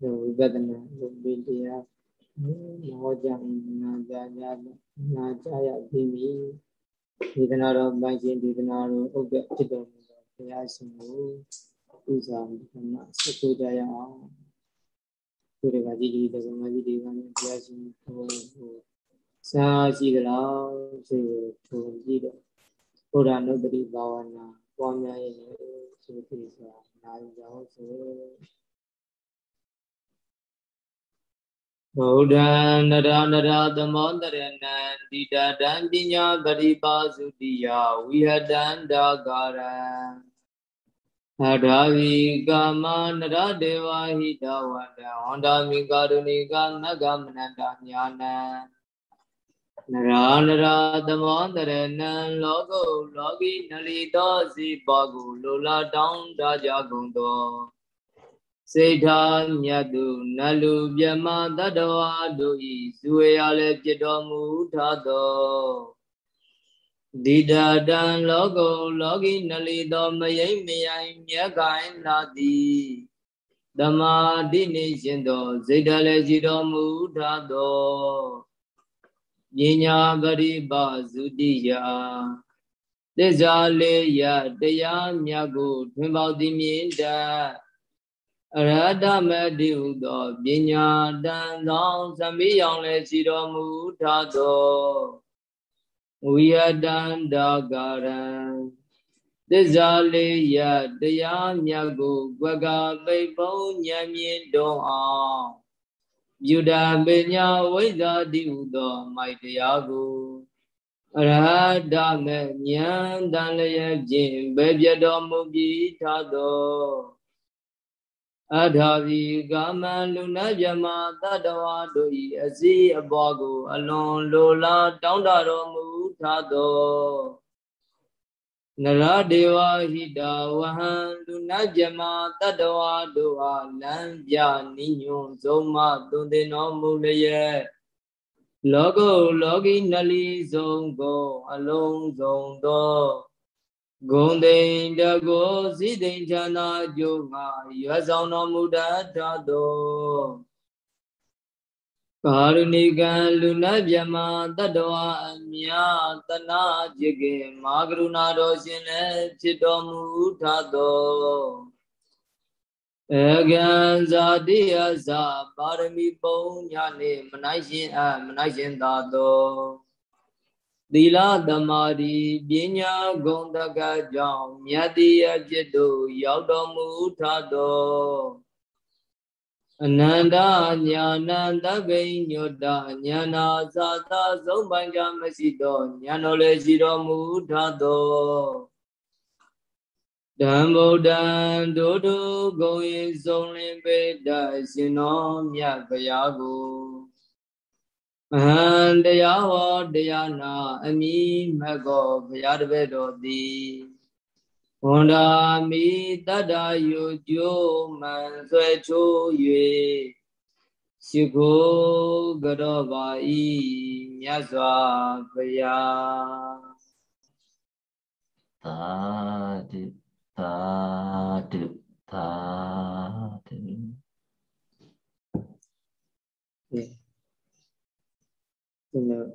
ဝိပဿနာလုပ်ပြီးတရားဟောကြားနာကြားကြနာကြားရပြီးပြီဒေသနာတော်ပိုင်ရှင်ဒေသနာတော်ဥပ္ပဖြစ်တော်မူသောဘုရားရှင်ကိုပူဇော်ဓမ္မဆက်ကိုကြရအောင်ဒီကကြီးဒီကမကြီးဒီကနေ့ဘုရားရှင်ကိုစာရှိသလားဆိုထုံကြည့်တော့ဘုရားနုတ္တိဘာဝနာပွားများရဲ့ဆိုပြီးဆိုတာနားကြောင်းဆို ဗုဒ္ဓံနရနရသမောတရဏံတိတတံပညာပရိပါစုတိယဝိဟတံဒါကာရံအထာဝီကာမနရဒေဝဟိတဝတံဟောန္တာမိကာရုဏိကမဂ္ဂမနန္တညာနံနရာနရာသမောတရဏံလောကုလောကီနလီတောစီပါကုလိုလာတောင်းတကြကုန်သော စေထာမြတ်သူနလူမြမတတဝါတို့ဤဇွေရလည်းပြတော်မူထသောဒီဒတံလောကုလောကီနလီသောမယိမ့်မယိုင်မြတ်ကိုင်လာသည်သမာတိနေရှင်သောစိတ်တလည်းရှိတော်မူထသောပညာပရိပါစုတိယသစ္စာလေးရတရားမြတ်ကိုထွင်ပေါသည်မြင်တတ် အရဟတမတိဟုသောပညာတန်သောသမိယောင်လည်းရှိတော်မူထသောဝိယတန္တကာရံသစ္စာလေးရတရားမြတ်ကိုကွက်ကပိတ်ပုံဉာဏ်မြင်တော်အောင်ပြုတာပညာဝိဇ္ဇာတိဟုသောမိုက်တရားကိုအရဟတမေဉာဏ်တန်လျက်ဖြင့်ဘယ်ပြတော်မူပြီးထသော အထာဝီကာမလူနာမြမတတဝါတို့၏အစည်းအပွားကို အလွန်လိုလားတောင်းတတော်မူထသောနရဒေဝဟိတာဝဟံလူနာမြမတတဝါတို့အားလမ်းပြနိညွန်ဆုံးမသွန်သင်တော်မူလျက်လောကုလောကီနလီဆုံးကိုအလုံးစုံသော ဂုံတိန်တကောစည်းတိန်ချမ်းသာကြိုးငါရွယ်ဆောင်တော်မူတတ်သောကာရုဏိကံလူနာမြမတတ္တဝအမြတနာจิตကေမာကရုဏာတော်ရှင်လည်းဖြစ်တော်မူထသောအကံဇာတိယဇာပါရမီပုံညာနှင့်မနိုင်ရှင်အမနိုင်ရှင်သာသော သီလသမာဓိပညာဂုဏ်တကကြောင့်မြတ်တိယจิตတို့ရောက်တော်မူထသောအနန္တညာဏတပိညုတညာနာသာသာဆုံးပိုင်ကြမရှိသောညာတော်လည်းရှိတော်မူထသောဓမ္ဗုဒ္ဓံဒုဒုဂုံဤဆုံးလင်းပေတရှင်တော်မြတ်ဗျာကို အဟံတရားဟောတရားနာ အမိမကောဘုရားတပည့်တော်သည်ဝန္ဒာမိတတ္တယုကျိုးမှန်ဆွဲချိုး၍ရှိခိုးကြောပါဤမြတ်စွာဘုရားသာဓုသာဓုသာဓု ကျွန်တော်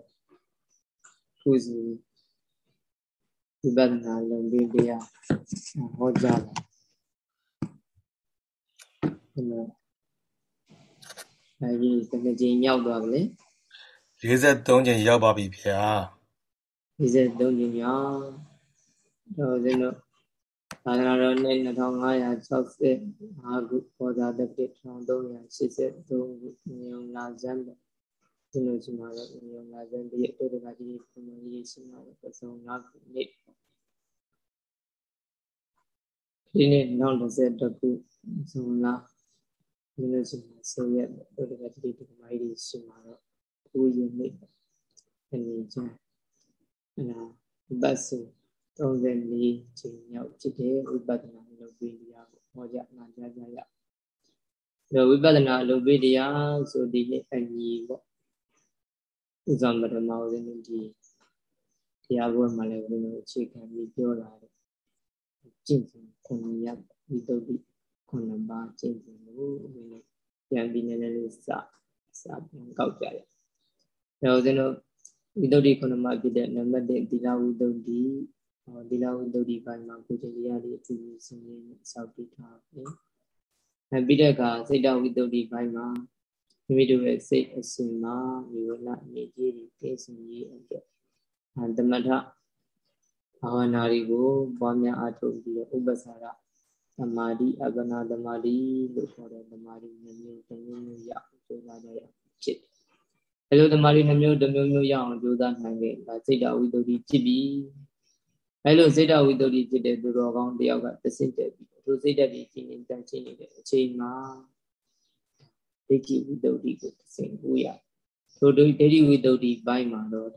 ခုစီဝိပဿနာလုံးပြီးတရားဟောကြားတာကျွန်တော်အဲဒီတကကြီးရောက်သွားပြီလေ43ချိန်ရောက်ပါပြီဗျာ43ချိန်ရောက်တော့ကျွန်တော်သာသနာတော်နှစ်2565ခုပေါ်သာတပိ1383ခုညုံလာဇန် ဒီလိုရှိမှာတော့ညောင်လာစံတည်းအတုတကကြီးဘုံကြီးရှိမှာတော့ပစုံ၅ခုနေ့ဒီနေ့နောက်20ခုဇွန်လဒီလိုရှိမှာ10ရက်အတုတကကြီးဒီကမိုင်းကြီးရှိမှာတော့9ရက်နေ့အနေချမ်းအနာပတ်စု34ချိန်ရောက်ဖြစ်တဲ့ဝိပဿနာလုပ်ပြီးတရားကိုဟောကြားနာကြားကြရအောင်ဝိပဿနာလုပ်ပြီးတရားဆိုဒီနေ့အညီပေါ့ ဥဇံပထမဦးဇင်းဒီတရားပွဲမှာလည်းဘုန်းတော်အခြေခံပြီးပြောလာတယ်ကျင့်စဉ်ခုနှစ်ရပ်ဒီတုတ်တိခုနှစ်ပါးကျင့်စဉ်ကိုဘုန်းတော်ပြန်ပြီးနည်းနည်းလေးစစပြန်ကောက်ကြရအောင်ဒါဦးဇင်းတို့ဝိတ္တုဒီခုနမှာဖြစ်တဲ့နံပါတ်1သီလဝိတ္တုဒီဟောသီလဝိတ္တုဒီပိုင်းမှာကိုယ်ကျင်ရလေးအထူးစင်းရင်းနဲ့စောင့်တည်ထားပြီအဲပြီးတဲ့အခါစိတ်တဝိတ္တုဒီပိုင်းမှာ မိမိတို့ရဲ့စိတ်အစဉ်မှာမိဝနနေကြီးတွေသိစင်ရေးအတွက်သမထဘာဝနာတွေကိုပွားများအားထုတ်ပြီးတော့ဥပ္ပစာရသမာဓိအပနာသမာဓိလို့ခေါ်တဲ့သမာဓိမျိုးမျိုးတစ်မျိုးမျိုးရအောင်ကြိုးစားကြရဖြစ်တယ်။အဲလိုသမာဓိနှမျိုးတစ်မျိုးမျိုးရအောင်ကြိုးစားနိုင်ခဲ့ဒါစိတ်တဝိတ္တုဖြစ်ပြီးအဲလိုစိတ်တဝိတ္တုဖြစ်တဲ့သူတော်ကောင်းတယောက်ကသစိတ်တက်ပြီးသူစိတ်တက်ပြီးရှင်နေတန်ရှင်းနေတဲ့အချိန်မှာ ဒိဋ္ဌိဝိတ္တုကိုသစိတ်ကိုရထိုဒိဋ္ဌိဝိတ္တုဘိုင်းမှာတော့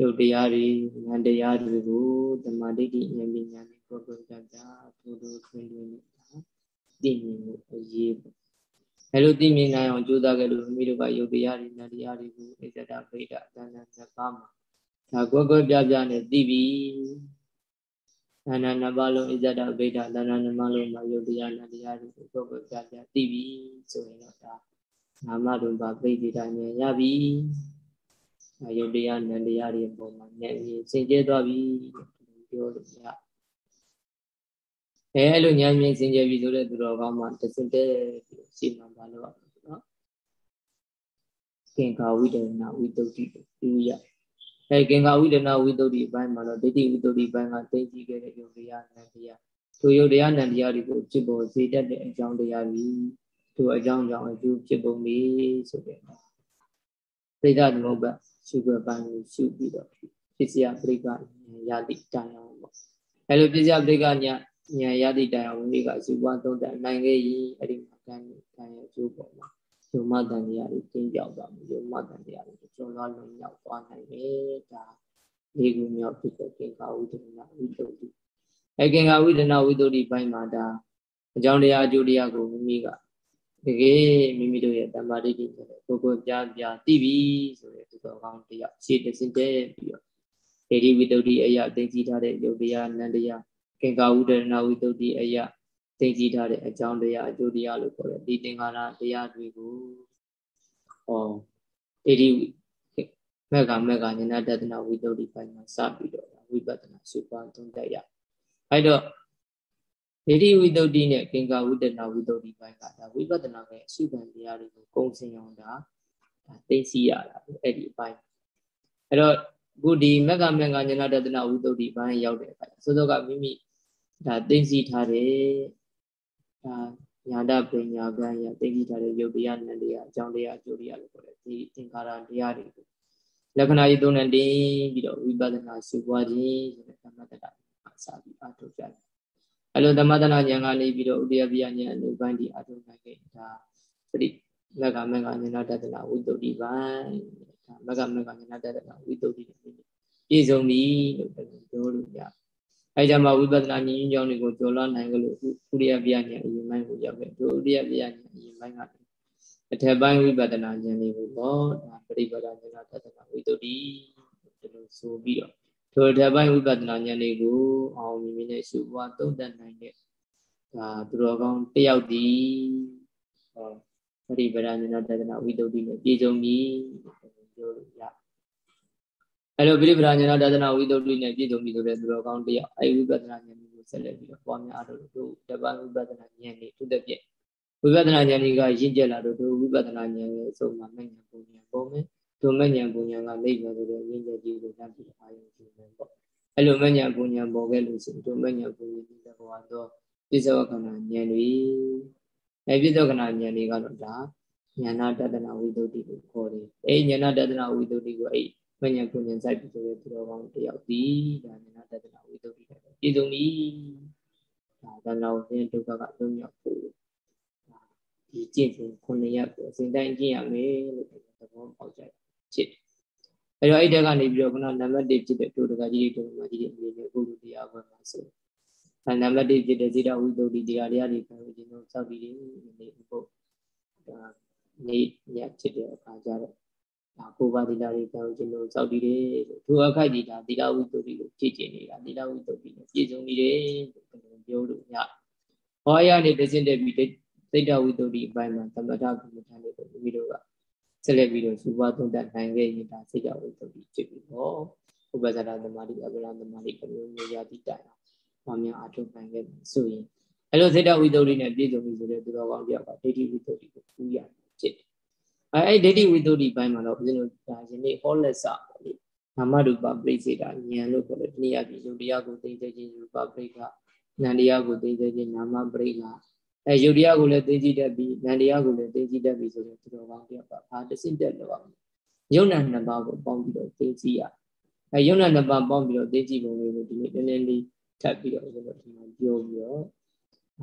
ရုပ်တရားတွေဉာဏ်တရားတွေကိုသမာဓိဋ္ဌိဉာဏ်ပညာနဲ့ပေါ်ပေါ်ကြကြထိုးထိုးထွင်းထွင်းနဲ့သိမြင်မှုအရေးပေါ့အဲလိုသိမြင်နိုင်အောင်ကြိုးစားကြလို့မိမိတို့ကရုပ်တရားတွေဉာဏ်တရားတွေကိုဣဇဒဗိဒအတဏ္ဍနှစ်ပါးမှာဒါကွက်ကွက်ပြပြနဲ့သိပြီ ဉာဏ်နှစ်ပါးလုံးဣဇဒဗိဒအတဏ္ဍနှစ်ပါးလုံးမှာရုပ်တရားဉာဏ်တရားတွေကိုကွက်ကွက်ပြပြသိပြီဆိုရင်တော့ဒါနာမရူပပိဋိဒဉာဏ်ရပြီယုတ်တရားနံတရားတွေပုံမှာဉာဏ်ကြီးစင်ကြဲသွားပြီပြောလို့ရအဲအဲ့လိုဉာဏ်မြင်စင်ကြဲပြီဆိုတဲ့သူတော်ကောင်းမှတစင်တဲ့ရှင်းမှပါလို့နော်ကင်္ကာဝိဒနာဝိတုဒ္ဓိသူရ အဲကင်္ကာဝိဒနာဝိတုဒ္ဓိအပိုင်းမှာတော့ဒိဋ္ဌိဝိတုဒ္ဓိဘိုင်းကသိသိခဲ့တဲ့ယုတ်တရားနံတရားသူယုတ်တရားနံတရားတွေကိုဖြစ်ပေါ်စေတတ်တဲ့အကြောင်းတရားကြီးသူအကြောင်းကြောင့်အကျိုးဖြစ်ပုံပြီဆိုတဲ့ပိဋကသမုပ္ပါရှုွယ်ပိုင်းကိုရှုပြီးတော့ပစ္စယပရိကညာတိတိုင်အောင်ပေါ့အဲလိုပစ္စယပရိကညာညာရတိတိုင်အောင်မိကရှုပွားသုံးတဲ့နိုင်ခဲ့ရင်အဲ့ဒီမှာကံကံရဲ့အကျိုးပေါ်မှာ ယုံမတန်တရားတွေတင်းပြောက်သွားမှုယုံမတန်တရားတွေကျော်လွှားလုံရောက်သွားနိုင်တယ်ဒါလေးခုမြောက်ဖြစ်တဲ့ကင်္ကာဝိဒနာဝိတုဒ္ဓိအဲကင်္ကာဝိဒနာဝိတုဒ္ဓိဘိုင်းမှာဒါအကြောင်းတရားအကျိုးတရားကိုမိမိကတကယ်မိမိတို့ရဲ့တမ္မာဒိဋ္ဌိဆိုတဲ့ကိုကိုပြပြသိပြီဆိုတဲ့သူတော်ကောင်းတရားရှေ့တစင်တဲ့ပြီးတော့ဒေဒီဝိတ္တုအယသိသိထားတဲ့ယုတ်တရားနန္တရားကင်္ကာဝုဒရဏဝိတ္တုအယ သိသိထားတဲ့အကြောင်းတရားအကျိုးတရားလို့ခေါ်တဲ့ဒီသင်္ခါရတရားတွေကိုဟောဒေဒီမက္ကမက္ကဉာဏတတနာဝိတ္တုပိုင်းမှာစပြီးတော့ဝိပဿနာရှုပွားသုံးတတ်ရအဲ့တော့ဒိဋ္ဌိဝိတ္တုနဲ့ကင်္ကာဝိတ္တနာဝိတ္တုပိုင်းကဒါဝိပဿနာရဲ့အရှုခံတရားတွေကိုကုံစင်အောင်ဒါဒါသိသိရတာအဲ့ဒီအပိုင်းအဲ့တော့ခုဒီမက္ကမက္ကဉာဏတတနာဝိတ္တုပိုင်းရောက်တဲ့အခါစောစောကမိမိဒါသိသိထားတယ် ဒါညာတပညာကံရသိသိထားတဲ့ယုတ်တရားနဲ့တရားအကြောင်းတရားအကျိုးတရားလို့ခေါ်တယ်ဒီသင်္ခါရတရားတွေကိုလက္ခဏာကြီးသုံးနဲ့တင်းပြီးတော့ဝိပဿနာရှုပွားခြင်းဆိုတဲ့သမတ္တတာအစာပြီးအထုတ်ကြတယ်အဲ့လိုသမထနာဉာဏ်ကနေပြီးတော့ဥဒယပိယဉာဏ်အနုပိုင်းဒီအထုံနိုင်ခဲ့ဒါပရိမကမကဉာဏတတနာဝိတုဒ္ဓိပိုင်းဒါမကမကဉာဏတတနာဝိတုဒ္ဓိပြည့်စုံပြီလို့ပြောလို့ရ အဲကြမှာဝိပဿနာဉာဏ်ကြောင့်တွေကိုကျော်လွှားနိုင်ကြလို့ဥဒယပိယဉာဏ်အရင်ပိုင်းကိုရောက်ခဲ့တို့ဥဒယပိယဉာဏ်အရင်ပိုင်းကအထက်ပိုင်းဝိပဿနာဉာဏ်တွေကိုပေါ့ဒါပရိပဒဉာဏတတနာဝိတုဒ္ဓိဒီလိုဆိုပြီးတော့ထိုတပိုင်းဝိပဿနာဉာဏ်တွေကိုအောင်မြင်မြင်နဲ့ရှုပွားသုံးသပ်နိုင်တဲ့ဒါသူတော်ကောင်းတယောက်ဒီဟောပရိပဒဉာဏတဒနာဝိတုဒ္ဓိနဲ့ပြည်စုံပြီပြောလို့ရ အဲ့လိုပရိပဒဉာဏတဒနာဝိတုဒ္ဓိနဲ့ပြည်စုံပြီဆိုတဲ့သူတော်ကောင်းတယောက်အဲ့ဝိပဿနာဉာဏ်ကိုဆက်လက်ပြီးတော့ပွားများလို့တို့တပိုင်းဝိပဿနာဉာဏ်တွေသူတဲ့ပြည့်ဝိပဿနာဉာဏ်တွေကရင့်ကျက်လာတော့တို့ဝိပဿနာဉာဏ်ရဲ့အဆုံးမှာမဉ္ဇဉ်ပုံဉာဏ်ပေါ်မယ်ဒုမဉ္ဇဉ်ပူဉ္ဇဉ်ကလိမ့်မယ်ဆိုတော့ရင်းချက်ကြီးကိုတတ်ပြီးအာရုံပြုမယ်ပေါ့အဲ့လိုမဉ္ဇဉ်ပူဉ္ဇဉ်ပေါ်ခဲ့လို့ဆိုဒုမဉ္ဇဉ်ပူဉ္ဇဉ်ဒီတဘောတော့ပြစ္ဆောခဏဉာဏ်တွေအဲပြစ္ဆောခဏဉာဏ်တွေကတော့ဒါဉာဏတတနာဝိသုဒ္ဓိကိုခေါ်တယ်အဲဉာဏတတနာဝိသုဒ္ဓိကိုအဲ့ မဉ္ဇဉ်ပူဉ္ဇဉ်စိုက်ပြီးဆိုတဲ့သူတော်ကောင်းတယောက်ဒီဒါဉာဏတတနာဝိသုဒ္ဓိတဲ့ပြည်စုံပြီဒါသနာဝိဒုက္ခကလုံးမြောက်ဖို့ဒီကျင့်စဉ်ခုနှစ်ရပ်ကိုအစဉ်တိုင်းကျင့်ရမယ်လို့သဘောပေါက်ကြတယ်ဖြစ်တယ်။အဲဒီတော့အဲ့တက်ကနေပြီးတော့ခုနနံပါတ်1ဖြစ်တဲ့ဒုဒကကြီးတွေဒုမကြီးတွေအနေနဲ့ပုဂ္ဂိုလ်တရားဝယ်မှာဆို။အဲနံပါတ်1ဖြစ်တဲ့ဇိတဝိသုဒ္ဓိတရားတရားတွေခံလို့ကျွန်တော်စောက်ပြီးနေဥပုပ်ဒါနေညဖြစ်တဲ့အခါကျတော့ ဒါကိုပါတိလာတွေခံလို့ကျွန်တော်စောက်ပြီးတယ်လို့သူအခိုက်ကြီးဒါသီလဝိသုဒ္ဓိကိုဖြည့်ကျင်နေတာသီလဝိသုဒ္ဓိနဲ့ပြည့်စုံနေတယ်လို့ပြောလို့ရ။ဟောရနေတစင်တဲ့ပြီး စိတ်တဝိတ္တုအပိုင်းမှာသမထကမ္မထာလေးကိုမိတို့ကဆက်လက်ပြီးတော့စူပါသုံးတတ်နိုင်ခဲ့ရင်ဒါစိတ်တဝိတ္တုဖြစ်ပြီပေါ့ဥပ္ပဇာရသမารိအပ္ပလသမารိအမျိုးမျိုးရတိတိုင်အောင်မများအထုတ်နိုင်ခဲ့ဆိုရင်အဲ့လိုစိတ်တဝိတ္တုနဲ့ပြည့်စုံပြီဆိုတဲ့သူတော်ကောင်းတယောက်ကဒိဋ္ဌိဝိတ္တုကိုပူရဖြစ်တယ် အဲအဲ့ဒိဋ္ဌိဝိတ္တုဘိုင်းမှာတော့ဦးဇင်းတို့ဒါယနေ့ဟောလက်စာပေါ့လေနာမရူပပြိစေတာဉာဏ်လို့ခေါ်တယ်တနည်းအားဖြင့်ယုတ်တရားကိုသိသိချင်းရူပပြိကနန္တရားကိုသိသိချင်းနာမပြိကအဲယုတ်တရားကိုလည်းသိကြည့်တတ်ပြီးနန္တရားကိုလည်းသိကြည့်တတ်ပြီးဆိုတော့သူတော်ကောင်းတယောက်ကဘာတစင့်တက်လို့အောင်ယုံနာနှစ်ပါးကိုပေါင်းပြီးတော့သိကြည့်ရအဲယုံနာနှစ်ပါးပေါင်းပြီးတော့သိကြည့်ပုံလေးကိုဒီနေ့နည်းနည်းလေးထပ်ပြီးတော့ဦးဇင်းတို့ဒီမှာပြောပြီးတော့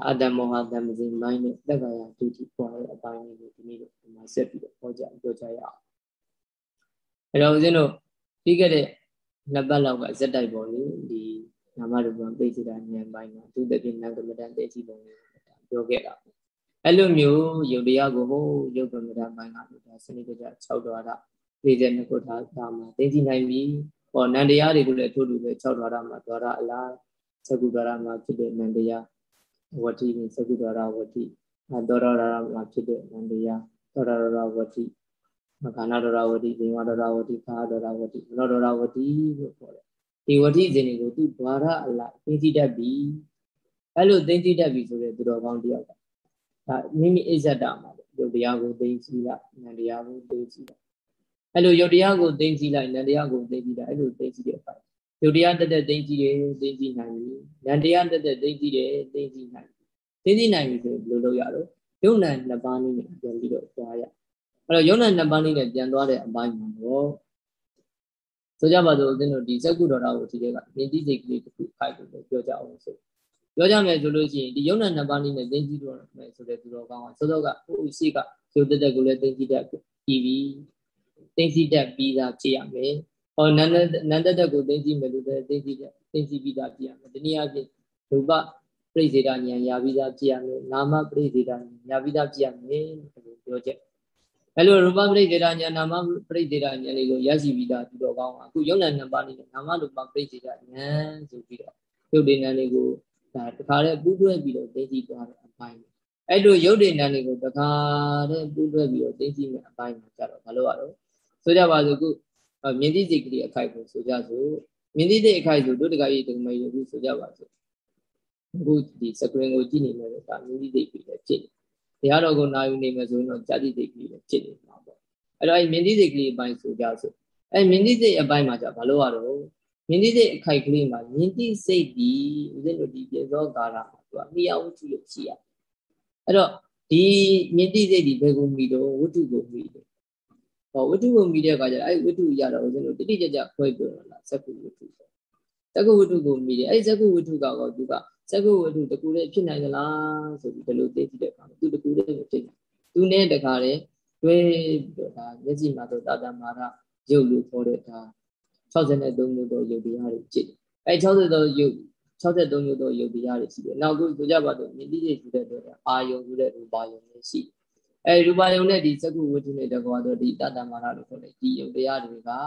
အတ္တမောဟတမဇင်မိုင်းနဲ့တက္ကရာဒုတိပေါ်တဲ့အပိုင်းလေးကိုဒီနေ့ဒီမှာဆက်ပြီးတော့ဟောကြားပြောကြရအောင်အဲတော့ဦးဇင်းတို့ပြီးခဲ့တဲ့နှစ်ပတ်လောက်ကဇက်တိုက်ပေါ်လေဒီနာမရူပပိစိတာဉာဏ်ပိုင်းမှာသူတပြင်းနံကမတန်တဲ့ကြည့်ပုံလေးပြောခဲ့တာအဲ့လိုမျိုးယုတ်တရားကိုဟိုယုတ်ကမတန်ပိုင်းကဒါစနစ်တကျ6ဒွါရ42ခုထားတာမှာသိသိနိုင်ပြီဟောနန္တရားတွေကိုလည်းထို့တူပဲ6ဒွါရမှာဒွါရအလားသကုဒွါရမှာဖြစ်တဲ့နန္တရား ဝတိနဲ့သကုဒွါရဝတိသောရရမှာဖြစ်တဲ့နန္တရားသောရရဝတိမခန္ဓာဒရဝတိ၊ဒေဝဒရဝတိ၊ခါဒရဝတိ၊မနောဒရဝတိလို့ခေါ်တယ်။ဒီဝတိစဉ်တွေကိုသူဓာရအလိုက်သိသိတတ်ပြီ။အဲ့လိုသိသိတတ်ပြီဆိုတဲ့သူတော်ကောင်းတယောက်ကဒါမိမိအစ္ဆတမှာယုတ်တရားကိုသိသိလိုက်၊နံတရားကိုသိသိလိုက်။အဲ့လိုယုတ်တရားကိုသိသိလိုက်၊နံတရားကိုသိသိလိုက်အဲ့လိုသိသိတဲ့အပို င်းယုတ်တရားတက်တက်သိသိတယ်သိသိနိုင်ပြီ။နံတရားတက်တက်သိသိတယ်သိသိနိုင်ပြီ။သိသိနိုင်ပြီဆိုဘယ်လိုလုပ်ရတော့ယုံနံနှစ်ပါးနည်းနဲ့ပြန်ပြီးတော့သွားရအဲ့တော့ယုံနာနှစ်ပါးလေးနဲ့ပြန်သွားတဲ့အပိုင်းမှာတော့ဆိုကြပါစို့ဦးဇင်းတို့ဒီစက္ကုတော်တော်ကိုဒီကမြင်တိစိတ်ကလေးတစ်ခုခိုက်လို့ပြောကြအောင်ဆိုပြောကြမယ်ဆိုလို့ရှိရင်ဒီယုံနာနှစ်ပါးလေးနဲ့သိကြည့်တော့မယ်ဆိုတဲ့သူတော်ကောင်းကစောစောကဟိုရှိကရုပ်တက်တက်ကိုလည်းသိကြည့်တတ်ပြီးပြီသိကြည့်တတ်ပြီးသားဖြစ်ရမယ် ဟောနန္ဒနန္ဒတက်ကိုသိကြည့်မယ်လို့လည်းသိကြည့်တတ်သိကြည့်ပြီးသားဖြစ်ရမယ်ဒီနည်းအားဖြင့်ရူပပြိစေတာဉာဏ်ရပြီးသားဖြစ်ရမယ်နာမပြိစေတာဉာဏ်ရပြီးသားဖြစ်ရမယ်လို့ပြောချက်အဲလိုရူပပရိဒေတာညာနာမပရိဒေတာညာလေးကိုရရှိပြီးသားသူတော်ကောင်းကအခုယုံနာနှစ်ပါးနေတဲ့နာမရူပပရိဒေတာညာဆိုပြီးတော့ယုတ်ဒေနံလေးကိုဒါတခါတည်းပူးတွဲပြီးတော့သိသိသွားတဲ့အပိုင်းအဲ့လိုယုတ်ဒေနံလေးကိုတခါတည်းပူးတွဲပြီးတော့သိသိမဲ့အပိုင်းမှာကြတော့ဘာလို့ရတော့ဆိုကြပါစို့ခု မြင်းတိစိတ်ကလေးအခိုက်ကိုဆိုကြစို့မြင်းတိစိတ်အခိုက်ဆိုတို့တကကြီးတကမယုတ်ဘူးဆိုကြပါစို့အခုဒီစကရင်ကိုကြည့်နေမယ်ဆိုဒါမြင်းတိစိတ်ပြီးလည်းဖြစ်နေတရားတော်ကိုနာယူနေမယ်ဆိုရင်တော့ဇာတိစိတ်ကလေးလည်းဖြစ်နေမှာပေါ့အဲ့တော့အဲ့မြင်သိစိတ်ကလေးအပိုင်းဆိုကြဆိုအဲ့မြင်သိစိတ်အပိုင်းမှာじゃဘာလို့ရတော့မြင်သိစိတ်အခိုက်ကလေးမှာမြင်သိစိတ်ဒီဦးဇင်းတို့ဒီပြေသောကာလမှာသူကမိယဝတ္ထုလို့ရှိရအဲ့တော့ဒီမြင်သိစိတ်ဒီဘယ်ကိုမိတော့ဝတ္ထုကိုမိတယ် ဟောဝတ္ထုကိုမိတဲ့အခါကျတော့အဲ့ဝတ္ထုရတော့ဦးဇင်းတို့တိတိကျကျခွဲပြောတာလားသက္ကုဝတ္ထုဆိုသက္ကုဝတ္ထုကိုမိတယ်အဲ့သက္ကုဝတ္ထုကတော့သူကစကုဝတ္ထုတကူလေးဖြစ်နိုင်သလားဆိုပြီးဒီလိုသိကြည့်တဲ့အခါသူတကူလေးမဖြစ်နိုင်သူနဲ့တခါလေတွဲပြီးတော့ဒါမျက်စိမှာတော့တာတမာရရုပ်လို့ခေါ်တဲ့ဒါ63မျိုးသောရုပ်တရားတွေဖြစ်တယ်အဲ63ရုပ်63မျိုးသောရုပ်တရားတွေရှိတယ်နောက်ခုဆိုကြပါတော့မြင်တိတွေဆိုတဲ့တော့အာယုံဆိုတဲ့ရူပါယုံတွေရှိ အဲရူပါယုံနဲ့ဒီစကုဝတ္ထုနဲ့တကွာတော့ဒီတတမာရလို့ခေါ်တဲ့ဒီရုပ်တရားတွေကဒါ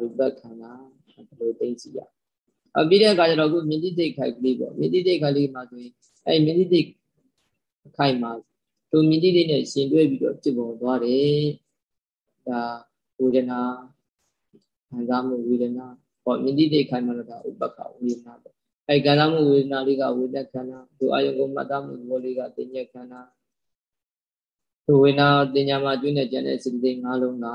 ရူပခန္ဓာဘယ်လိုသိသိရအပြီးတဲ့အခါကျတော့ခုမြင့်တိတိတ်ခိုက်ကလေးပေါ့မြင့်တိတိတ်ခိုက်လေးမှာဆိုရင်အဲမြင့်တိတိတ်ခိုက်မှာသူမြင့်တိတိတ်နဲ့ရှင်တွဲပြီးတော့ဖြစ်ပေါ်သွားတယ်ဒါဝေဒနာခံစားမှုဝေဒနာဟောမြင့်တိတိတ်ခိုက်မှာတော့ဥပက္ခဝေဒနာပေါ့အဲခံစားမှုဝေဒနာလေးကဝေဒနာခန္ဓာသူအာယုကိုမှတ်သားမှုဘောလေးကတင်ညက်ခန္ဓာ သူဝေဒနာတင်ညာမှာကျွင်းနေကြတဲ့စိတ္တိ၅လုံးကဒါ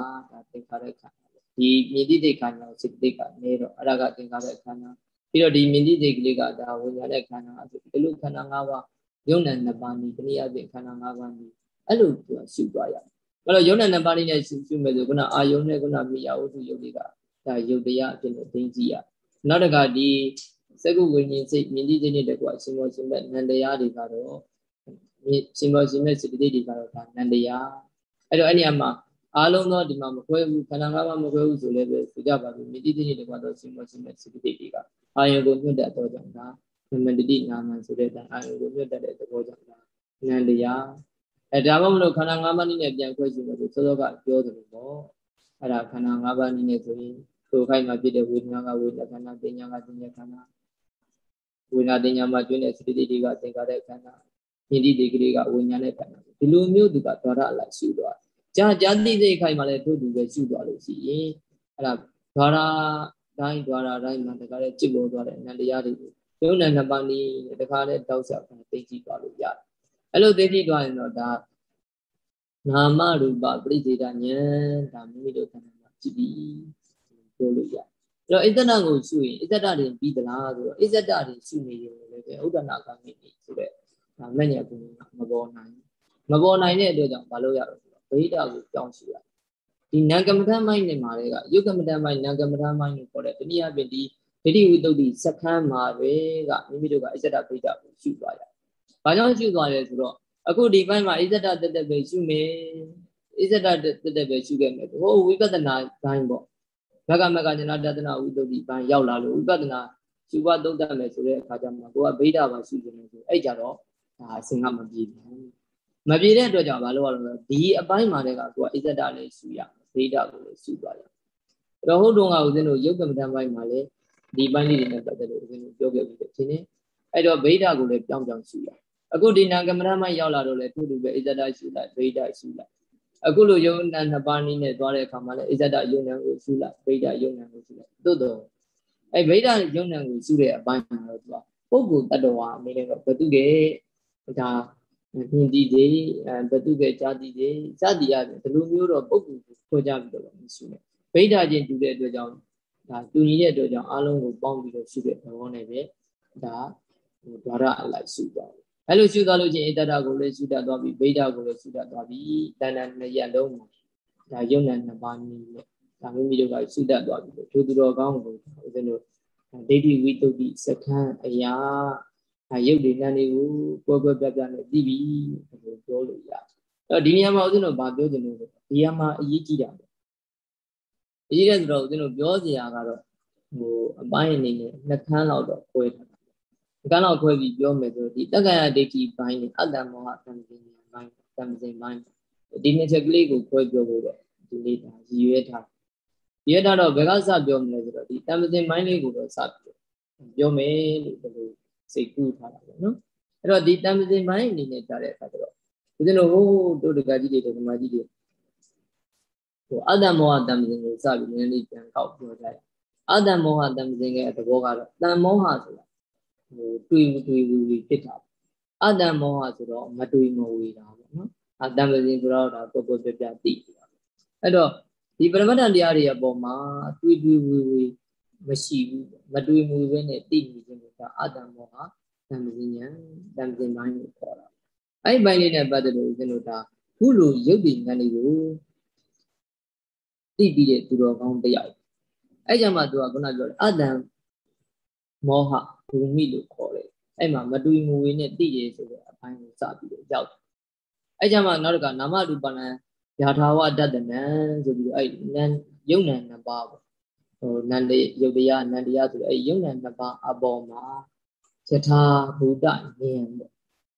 သင်္ခါရခန္ဓာဒီမြင့်တိတိတ်ခန္ဓာစိတ္တိကနေတော့အဲ့ဒါကသင်္ခါရခန္ဓာပြီးတော့ဒီမြင်တိစိတ်ကလေးကဒါဝိညာဉ်ရဲ့ခန္ဓာဆိုဒီလိုခန္ဓာ၅ပါးယုံနဲ့နှစ်ပါးနီးတနည်းအားဖြင့်ခန္ဓာ၅ပါးနီးအဲ့လိုသူကရှုသွားရတယ်အဲ့တော့ယုံနဲ့နှစ်ပါးနီးနဲ့ရှုရှုမယ်ဆိုခုနအာယုံနဲ့ခုနမိယဝတ္ထုယုတ်တွေကဒါယုတ်တရားအဖြစ်နဲ့သိကြည့်ရနောက်တကဒီစကုဝိညာဉ်စိတ်မြင်တိစိတ်နဲ့တကွာရှင်မောရှင်မဲ့နန္တရားတွေကတော့ ရှင်မောရှင်မဲ့စိတ္တိတွေကတော့ဒါနန္တရားအဲ့တော့အဲ့ဒီအမှာအားလုံးသောဒီမှာမခွဲဘူးခန္ဓာ၅ပါးမခွဲဘူးဆိုလည်းပဲဆိုကြပါဘူးမြင်တိစိတ်နဲ့တကွာတော့ရှင်မောရှင်မဲ့စိတ္တိတွေကအာယုကိုမြတ်တတ်တော့ကြောင့်ဒါမမတတိနာမဆိုတဲ့အာယုကိုမြတ်တတ်တဲ့သဘောကြောင့်ဒါနန္တရားအဲဒါမှမလို့ခန္ဓာ၅ပါးနည်းနဲ့ပြန်ခွဲကြည့်လို့ဆိုစောစောကပြောသလိုပေါ့အဲ့ဒါခန္ဓာ၅ပါးနည်းနဲ့ဆိုရင်ကိုယ်ခိုက်မှာဖြစ်တဲ့ဝေဒနာကဝေဒနာခန္ဓာပညာကပညာခန္ဓာဝေဒနာတင်ညာမှာကျွင်းတဲ့စတိတိတွေကသင်္ခါရခန္ဓာ ယဉ်ဒီဒီကလေးကဝိညာဉ်နဲ့တိုင်တာဒီလိုမျိုးသူကဒွါရအလိုက်ရှုသွားကြာကြာတိစိတ်ခိုင်မှလည်းထို့သူပဲရှုသွားလို့ရှိရင်အဲ့ဒါဒွါရတိုင်းဒွါရတိုင်းမှာတခါလေจิตပေါ်သွားတဲ့အနန္တရားတွေကိုယုံနဲ့နှစ်ပါးနည်းတခါလေတောက်ဆောက်ခံသိကြည့်သွားလို့ရတယ်အဲ့လိုသိကြည့်သွားရင်တော့ဒါနာမရူပပရိသေဒဉာဏ်ဒါမိမိတို့ခန္ဓာမှာကြည့်ပြီးပြောလို့ရတယ်အဲ့တော့ဣဇဒကိုရှုရင်ဣဇဒတွေပြီးသလားဆိုတော့ဣဇဒတွေရှုနေရင်လည်းပဲဥဒ္ဒနာကမိနေဆိုတဲ့ ဒါမဲ့ညာကုမပေါ်နိုင်မပေါ်နိုင်တဲ့အတွက်ကြောင့်မလုပ်ရတော့ဆိုတော့ဗိဓာကိုကြောင်းရှုရဒီနံကမ္မထမိုင်းနေမှာတွေကယုတ်ကမ္မထမိုင်းနံကမ္မထမိုင်းကိုခေါ်တဲ့တနည်းအားဖြင့်ဒီဒိဋ္ဌိဝိတ္တုစခန်းမှာပဲကမိမိတို့ကအစ္ဆဒဗိဓာကိုရှုသွားကြ။ဘာကြောင့်ရှုသွားလဲဆိုတော့အခုဒီဘက်မှာအစ္ဆဒတက်တက်ပဲရှုမယ်။အစ္ဆဒတက်တက်ပဲရှုခဲ့မယ်။ဟိုဝိပဿနာဘိုင်းပေါ့။မကမကဉာဏတဒနာဝိတ္တုဘိုင်းရောက်လာလို့ဝိပဿနာရှုဘသုံးတတ်မယ်ဆိုတဲ့အခါကျမှကိုကဗိဓာပါရှုနေတယ်ဆိုအဲ့ကြတော့ ဒါအစင်ကမပြေဘူး။မပြေတဲ့အတွက်ကြောင့်ဘာလို့ရလဲဒီအပိုင်းမှာလည်းကကိုကအစ္ဆဒလည်းရှုရဗိဓာကိုလည်းရှုသွားတယ်။အဲ့တော့ဟုတ်တုန်းကဦးဇင်းတို့ယုတ်ကမ္မဋ္ဌာန်းပိုင်းမှာလည်းဒီပိုင်းလေးတွေနဲ့ပတ်သက်လို့ဦးဇင်းတို့ပြောခဲ့ပြီးဖြစ်နေအဲ့တော့ဗိဓာကိုလည်းပြောင်းပြောင်းရှုရအခုဒီနာကမ္မဋ္ဌာန်းပိုင်းရောက်လာတော့လေသူ့လူပဲဣဇဒရှုလိုက်ဗိဓာရှုလိုက်အခုလိုယုံနာနှစ်ပါးနည်းနဲ့သွားတဲ့အခါမှာလည်းဣဇဒယုံနာကိုရှုလိုက်ဗိဓာယုံနာကိုရှုလိုက်သို့တော့အဲ့ဗိဓာယုံနာကိုရှုတဲ့အပိုင်းမှာတော့သူကပုဂ္ဂိုလ်တ attva အနေနဲ့တော့ဘသူက ဒါဟင်ဒီတွေအဲဘသူကဇာတိတွေဇာတိရတယ်ဒီလိုမျိုးတော့ပုဂ္ဂိုလ်ကိုခေါ်ကြပြီးတော့မရှိနဲ့ဗိဓာချင်းတူတဲ့အတွက်ကြောင့်ဒါတူညီတဲ့အတွက်ကြောင့်အားလုံးကိုပေါင်းပြီးတော့ရှုတဲ့သဘောနဲ့ပဲဒါဟိုဒွါရအလိုက်ရှုသွားတယ်အဲ့လိုရှုသွားလို့ချင်းအတ္တကိုလည်းရှုတတ်သွားပြီဗိဓာကိုလည်းရှုတတ်သွားပြီတဏ္ဍာနှစ်ရက်လုံးမှာဒါယုံနဲ့နှစ်ပါးနည်းနဲ့ဒါမိမိတို့ကရှုတတ်သွားပြီလို့ထိုသူတော်ကောင်းကိုဦးဇင်းတို့ဒိဋ္ဌိဝိတုဒ္ဓိစခန်းအရာဒါ ရုပ်တွေနဲ့တွေကိုကွဲကွဲပြားပြားနဲ့သိပြီလို့ပြောလို့ရတယ်အဲ့တော့ဒီနေရာမှာဦးဇင်းတို့ဗာပြောချင်လို့ဒီနေရာမှာအရေးကြီးတာအရေးတဲ့ဆိုတော့ဦးဇင်းတို့ပြောစရာကတော့ဟိုအပိုင်းအနေနဲ့နှစ်ခန်းလောက်တော့ခွဲထားတာ။ကန်းလောက်ခွဲပြီးပြောမယ်ဆိုဒီတက္ကရာဒိဋ္ဌိပိုင်းနဲ့အတ္တမောဟတံပင်ပိုင်းတံပင်ပိုင်းဒီနှစ်ချက်ကလေးကိုခွဲပြောဖို့တော့ဒီလေးဒါရည်ရွယ်ထားရည်ရွယ်ထားတော့ဘယ်ကစပြောမလဲဆိုတော့ဒီတံပင်ပိုင်းလေးကိုတော့စပြောပြောမယ်လို့ဒီလို စိတ်ကူးထားတာပေါ့နော်။အဲ့တော့ဒီတံပင်ပိုင်းအနေနဲ့ကြားတဲ့အခါကျတော့ဦးဇင်းတို့ဟိုတို့တက္ကကြီးတွေဓမ္မကြီးတွေဟိုအတ္တမောဟတမ္ပဇင်ကိုစပြီးနည်းနည်းပြန်ကောက်ပြောကြရအတ္တမောဟတမ္ပဇင်ရဲ့သဘောကတော့တန်မောဟဆိုတာဟိုတွေ့မတွေ့ဘူးဖြစ်တာအတ္တမောဟဆိုတော့မတွေ့မဝေတာပေါ့နော်အတ္တမဇင်ဆိုတော့ဒါပုဂ္ဂိုလ်ပြပြသိတာအဲ့တော့ဒီပရမတ္တတရားတွေအပေါ်မှာတွေ့တွေ့ဝေဝေမရှိဘူးမတွေ့မှုပဲနဲ့သိနေခြင်းက အတ္တမောဟတမ္ပဇင်ဉာဏ်တမ္ပဇင်ပိုင်းကိုခေါ်တာအဲ့ဒီပိုင်းလေးနဲ့ပတ်သက်လို့ဦးဇင်းတို့ဒါခုလိုရုပ်တည်ဉာဏ်တွေကိုသိပြီးတဲ့သူတော်ကောင်းတယောက်အဲ့ကြမှာသူကခုနပြောတယ်အတ္တမောဟဘူမိလို့ခေါ်တယ်အဲ့မှာမတူမူဝေနဲ့သိရဆိုတဲ့အပိုင်းကိုစပြီးတော့ရောက်တယ်အဲ့ကြမှာနောက်တစ်ခါနာမရူပနံယာထာဝတတ္တနံဆိုပြီးတော့အဲ့နံယုံနံနှစ်ပါးပေါ့ ဟိုနန္တေယုတ်တရားနန္တရားဆိုတော့အဲ့ယုံနံနှစ်ပါးအပေါ်မှာယထာဘူတဉာဏ်ပေါ့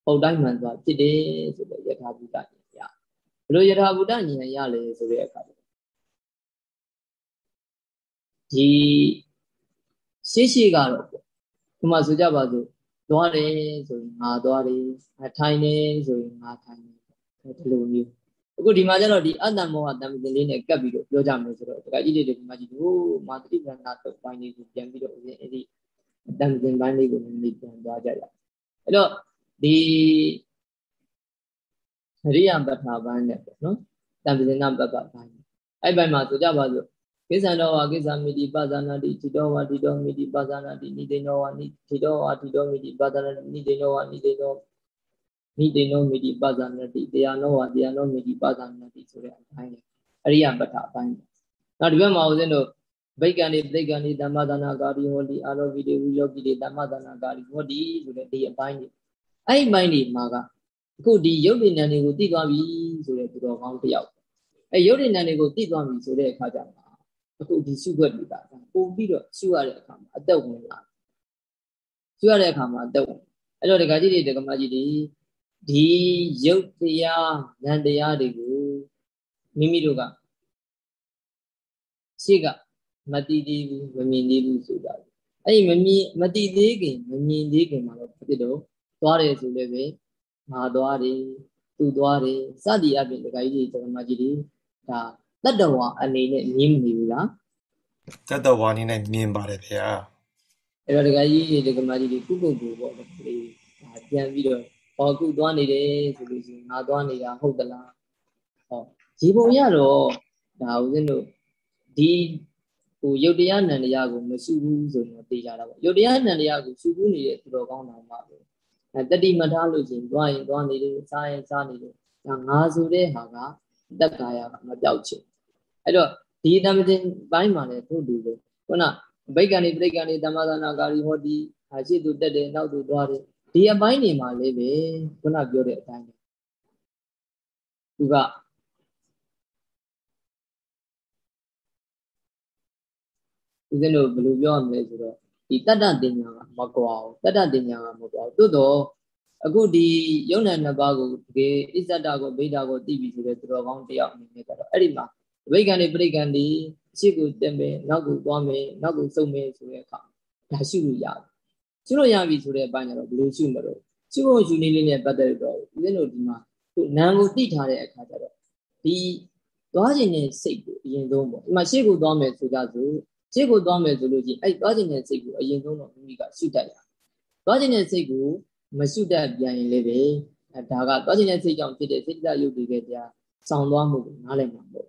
ပုံတိုင်းမှန်သွားဖြစ်တယ်ဆိုတော့ယထာဘူတဉာဏ်ရဘယ်လိုယထာဘူတဉာဏ်ရလဲဆိုတဲ့အခါဒီရှေ့ရှေ့ကတော့ပေါ့ဒီမှာဆိုကြပါစို့သွားတယ်ဆိုရင်ငါသွားတယ်ထိုင်တယ်ဆိုရင်ငါထိုင်တယ်ဒီလိုမျိုး အခုဒီမှာကျတော့ဒီအတ္တမောဟတံပင်လေးနဲ့ကပ်ပြီးတော့ပြောကြမယ်ဆိုတော့တခါကြီးလေးဒီမှာကြီးတို့မာတိကနာတော့ပိုင်းလေးကိုပြန်ပြီးတော့ဦးဇင်းအဲ့ဒီတံပင်ပိုင်းလေးကိုနည်းနည်းပြန်သွားကြရအဲ့တော့ဒီရိယပဋ္ဌာပိုင်းနဲ့ပေါ့နော်တံပင်နာပပပိုင်းအဲ့ဘက်မှာဆိုကြပါစို့ကိစ္ဆန္တောဝါကိစ္ဆမိတိပါဇာနာတိတိတောဝါတိတောမိတိပါဇာနာတိနိတိနောဝါနိတိတောဝါတိတောမိတိပါဇာနာတိနိတိနောဝါနိတိနော နိတိနောမိတိပါဇာနာတိတရားနောဝါတရားနောမိတိပါဇာနာတိဆိုတဲ့အပိုင်းအရိယပဋ္ဌအပိုင်းနောက်ဒီဘက်မှာဦးဇင်းတို့ဗိက္ကံဒီသိက္ကံဒီဓမ္မဒါနာကာရီဟောဒီအာလောကိတေဝိယောကိတေဓမ္မဒါနာကာရီဟောဒီဆိုတဲ့ဒီအပိုင်းကြီးအဲ့ဒီပိုင်းဒီမှာကအခုဒီယုတ်ဉာဏ်တွေကိုသိသွားပြီဆိုတဲ့သူတော်ကောင်းတယောက်အဲယုတ်ဉာဏ်တွေကိုသိသွားပြီဆိုတဲ့အခါကျတော့အခုဒီရှုွက်တွေကပုံပြီးတော့ရှုရတဲ့အခါမှာအသက်ဝင်လာရှုရတဲ့အခါမှာအသက်ဝင်အဲ့တော့ဒကာကြီးတွေဒကာမကြီးတွေ ဒီရုပ်တရားဉာဏ်တရားတွေကိုမိမိတို့ကရှေ့ကမတိသေးဘူးမမြင်သေးဘူးဆိုတာအဲ့ဒီမမြင်မတိသေးခင်မမြင်သေးခင်မှာတော့ဖြစ်တော့သွားတယ်ဆိုလည်းပဲငါသွားတယ်သူသွားတယ်စသည်အပြင်ဒကာကြီးတွေဒကာမကြီးတွေဒါတတ္တဝါအနေနဲ့မြင်နေဘူးလားတတ္တဝါအနေနဲ့မြင်ပါတယ်ဗျာအဲ့တော့ဒကာကြီးတွေဒကာမကြီးတွေကုကုကူပေါ့လေဒါပြန်ပြီးတော့ ဟောကုသွားနေတယ်ဆိုလို့ရှိရင်ငါသွားနေတာဟုတ်သလားဟောဒီပုံရတော့ဒါဦးဇင်းတို့ဒီဟိုယုတ်တရားနန္တရားကိုမစုဘူးဆိုတော့သိကြတာပေါ့ယုတ်တရားနန္တရားကိုစုဘူးနေတဲ့သူတော်ကောင်းတော်မှာပဲအဲတတိမထားလို့ရှိရင်သွားရင်သွားနေတယ်စားရင်စားနေတယ်ဒါငါဆိုတဲ့ဟာကတက်ကာယကမပြောက်ချင်အဲ့တော့ဒီတမတင်ပိုင်းမှာလည်းသူ့တူပဲခုနဗိက္ကဏိပြိက္ကဏိတမသနာကာရီဟောဒီအရှိသူတက်တယ်နောက်သူသွားတယ် ဒီအပိုင်းတွေမှာလည်းပဲခုနပြောတဲ့အတိုင်းသူကဦးဇင်းတို့ဘယ်လိုပြောရမလဲဆိုတော့ဒီတတ္တတင်ညာကမကွာဘူးတတ္တတင်ညာကမကွာဘူးသို့တော့အခုဒီယုံနာနှစ်ပါးကိုတကယ်အစ္ဆတကိုဗိဓာကိုသိပြီဆိုတဲ့သူတော်ကောင်းတယောက်အနေနဲ့ကတော့အဲ့ဒီမှာဗိက္ခံတွေပြိက္ခံတွေအရှိကိုတက်မယ်နောက်ကိုသွားမယ်နောက်ကိုစုံမယ်ဆိုတဲ့အခါဒါရှိလို့ရတယ် ရှိလို့ရပြီဆိုတဲ့အပိုင်းကတော့ဘယ်လိုရှိမလို့ရှိဖို့ယူနေလေးနဲ့ပတ်သက်တော့ဦးဇင်းတို့ဒီမှာခုနာမ်ကိုသိထားတဲ့အခါကျတော့ဒီသွားခြင်းနဲ့စိတ်ကိုအရင်ဆုံးပေါ့ဒီမှာရှေ့ကိုသွားမယ်ဆိုကြဆိုရှေ့ကိုသွားမယ်ဆိုလို့ရှိရင်အဲ့သွားခြင်းနဲ့စိတ်ကိုအရင်ဆုံးတော့မိမိကရှုတတ်ရသွားခြင်းနဲ့စိတ်ကိုမရှုတတ်ပြန်ရင်လည်းပဲဒါကသွားခြင်းနဲ့စိတ်ကြောင့်ဖြစ်တဲ့စိတ်ဓာတ်ရုပ်တွေကတရားဆောင်းသွားမှုကိုနားလည်မှာပေါ့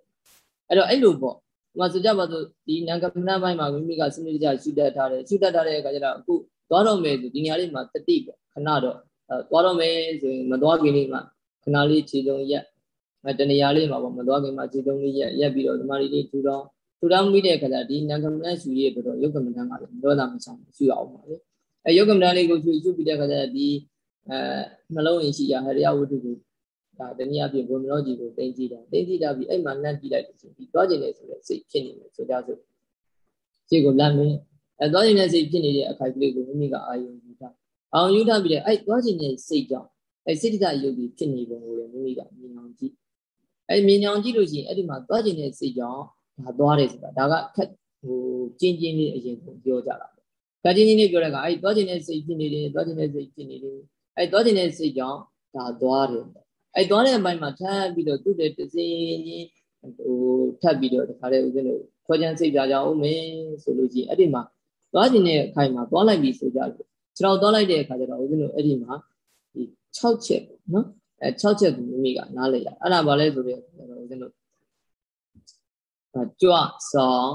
အဲ့တော့အဲ့လိုပေါ့ဒီမှာဆိုကြပါစို့ဒီနံကမ္မနာပိုင်းမှာမိမိကစနစ်တကျရှုတတ်ထားတယ်ရှုတတ်ထားတဲ့အခါကျတော့အခု သွားတော့မယ်ဆိုဒီနေရာလေးမှာတတိပေါ့ခဏတော့သွားတော့မယ်ဆိုရင်မသွားခင်လေးမှာခဏလေးခြေစုံရက်တနေရာလေးမှာပေါ့မသွားခင်မှာခြေစုံလေးရက်ရက်ပြီးတော့ဒီမာရီလေးထူတော့ထူတောင်းပြီးတဲ့အခါကျဒီနံကမ္မနာရှုရဲ့တော့ယုတ်ကမ္မနာကလည်းမပြောတာမဆောင်ရှုရအောင်ပါလေအဲယုတ်ကမ္မနာလေးကိုရှုရှုပြီးတဲ့အခါကျဒီအဲနှလုံးရင်ရှိရဟရိယဝတ္ထုကိုဒါတနည်းအားဖြင့်ဘုံမနောကြီးကိုတင်ကြည့်တာတင်ကြည့်တာပြီးအဲ့မှာလန့်ကြည့်လိုက်လို့ဆိုပြီးသွားကျင်နေဆိုတဲ့စိတ်ဖြစ်နေတယ်ဆိုကြဆိုစိတ်ကိုလန့်မင်း အဲသွားကျင်တဲ့စိတ်ဖြစ်နေတဲ့အခိုက်ကလေးကိုမိမိကအာယုံယူတာအာယုံယူထားပြီးတဲ့အဲ့သွားကျင်တဲ့စိတ်ကြောင့်အဲ့စိတ္တယုတ်ကြီးဖြစ်နေပုံကိုလည်းမိမိကမြင်အောင်ကြည့်အဲ့မြင်အောင်ကြည့်လို့ရှိရင်အဲ့ဒီမှာသွားကျင်တဲ့စိတ်ကြောင့်ဒါသွားတယ်ဆိုတာဒါကခက်ဟိုကျင်းကျင်းလေးအရင်ကပြောကြတာပဲခက်ကျင်းကျင်းလေးပြောတဲ့ကအဲ့သွားကျင်တဲ့စိတ်ဖြစ်နေတယ်သွားကျင်တဲ့စိတ်ဖြစ်နေတယ်အဲ့သွားကျင်တဲ့စိတ်ကြောင့်ဒါသွားတယ်အဲ့သွားတဲ့အပိုင်းမှာထပ်ပြီးတော့သူ့တဲ့တစင်းချင်းဟိုထပ်ပြီးတော့တခါတည်းဦးဇင်းတို့ခွဲချမ်းစိတ်ပြကြအောင်မယ်ဆိုလို့ကြီးအဲ့ဒီမှာ သွားကျင်တဲ့အခိုင်မှာသွားလိုက်ပြီဆိုကြလို့ကျွန်တော်သွားလိုက်တဲ့အခါကျတော့ဦးဇင်းတို့အဲ့ဒီမှာဒီ6ချက်ပေါ့နော်အဲ6ချက်ကိုမိမိကနားလည်ရအဲ့ဒါဘာလဲဆိုတော့ဦးဇင်းတို့ကြွဆောင်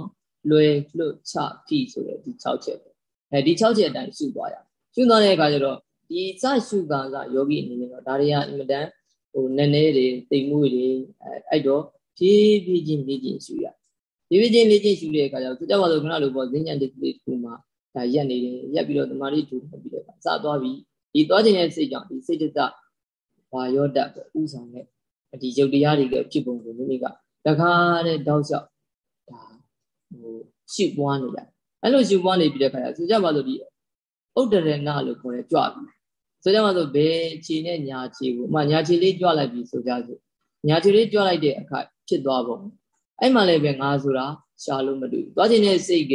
လွယ်လွတ်ချပြီဆိုတဲ့ဒီ6ချက်ပေါ့အဲဒီ6ချက်အတိုင်းရှုသွားရရှုသွားတဲ့အခါကျတော့ဒီစရှုကံကယောဂီအနေနဲ့တော့ဒါတွေကအင်မတန်ဟိုနည်းနည်းတွေတိမ်မွေ့တွေအဲအဲ့တော့ဖြည်းဖြည်းချင်းလေ့ကျင့်ရှုရ ဖြည်းဖြည်းချင်းလေ့ကျင့်ရှုတဲ့အခါကျတော့သူကြောက်ပါလို့ခဏလိုပေါ့ဈဉ္ဉံတိတိတစ်ခုမှဒါရက်နေတယ်ရက်ပြီးတော့တမာရီထူထပ်ပြီးတော့စသွားပြီးဒီသွားခြင်းရဲ့စိတ်ကြောင့်ဒီစိတ်တတဘာယောတပေါ့ဥဆောင်တဲ့ဒီယုတ်တရားတွေကဖြစ်ပုံကိုမိမိကတခါတဲ့တောက်လျှောက်ဒါဟိုရှုပွားနေရအဲ့လိုရှုပွားနေပြီးတဲ့ခါကျဆိုကြပါလို့ဒီဥဒ္ဒရဏလို့ခေါ်တဲ့ကြွပြီဆိုကြပါစို့ဘယ်ခြေနဲ့ညာခြေကိုအမှညာခြေလေးကြွလိုက်ပြီဆိုကြစို့ညာခြေလေးကြွလိုက်တဲ့အခါဖြစ်သွားပုံ အဲ့မှလည်းပဲငါဆိုတာရှာလို့မတွေ့ဘူးသွားခြင်းတဲ့စိတ်က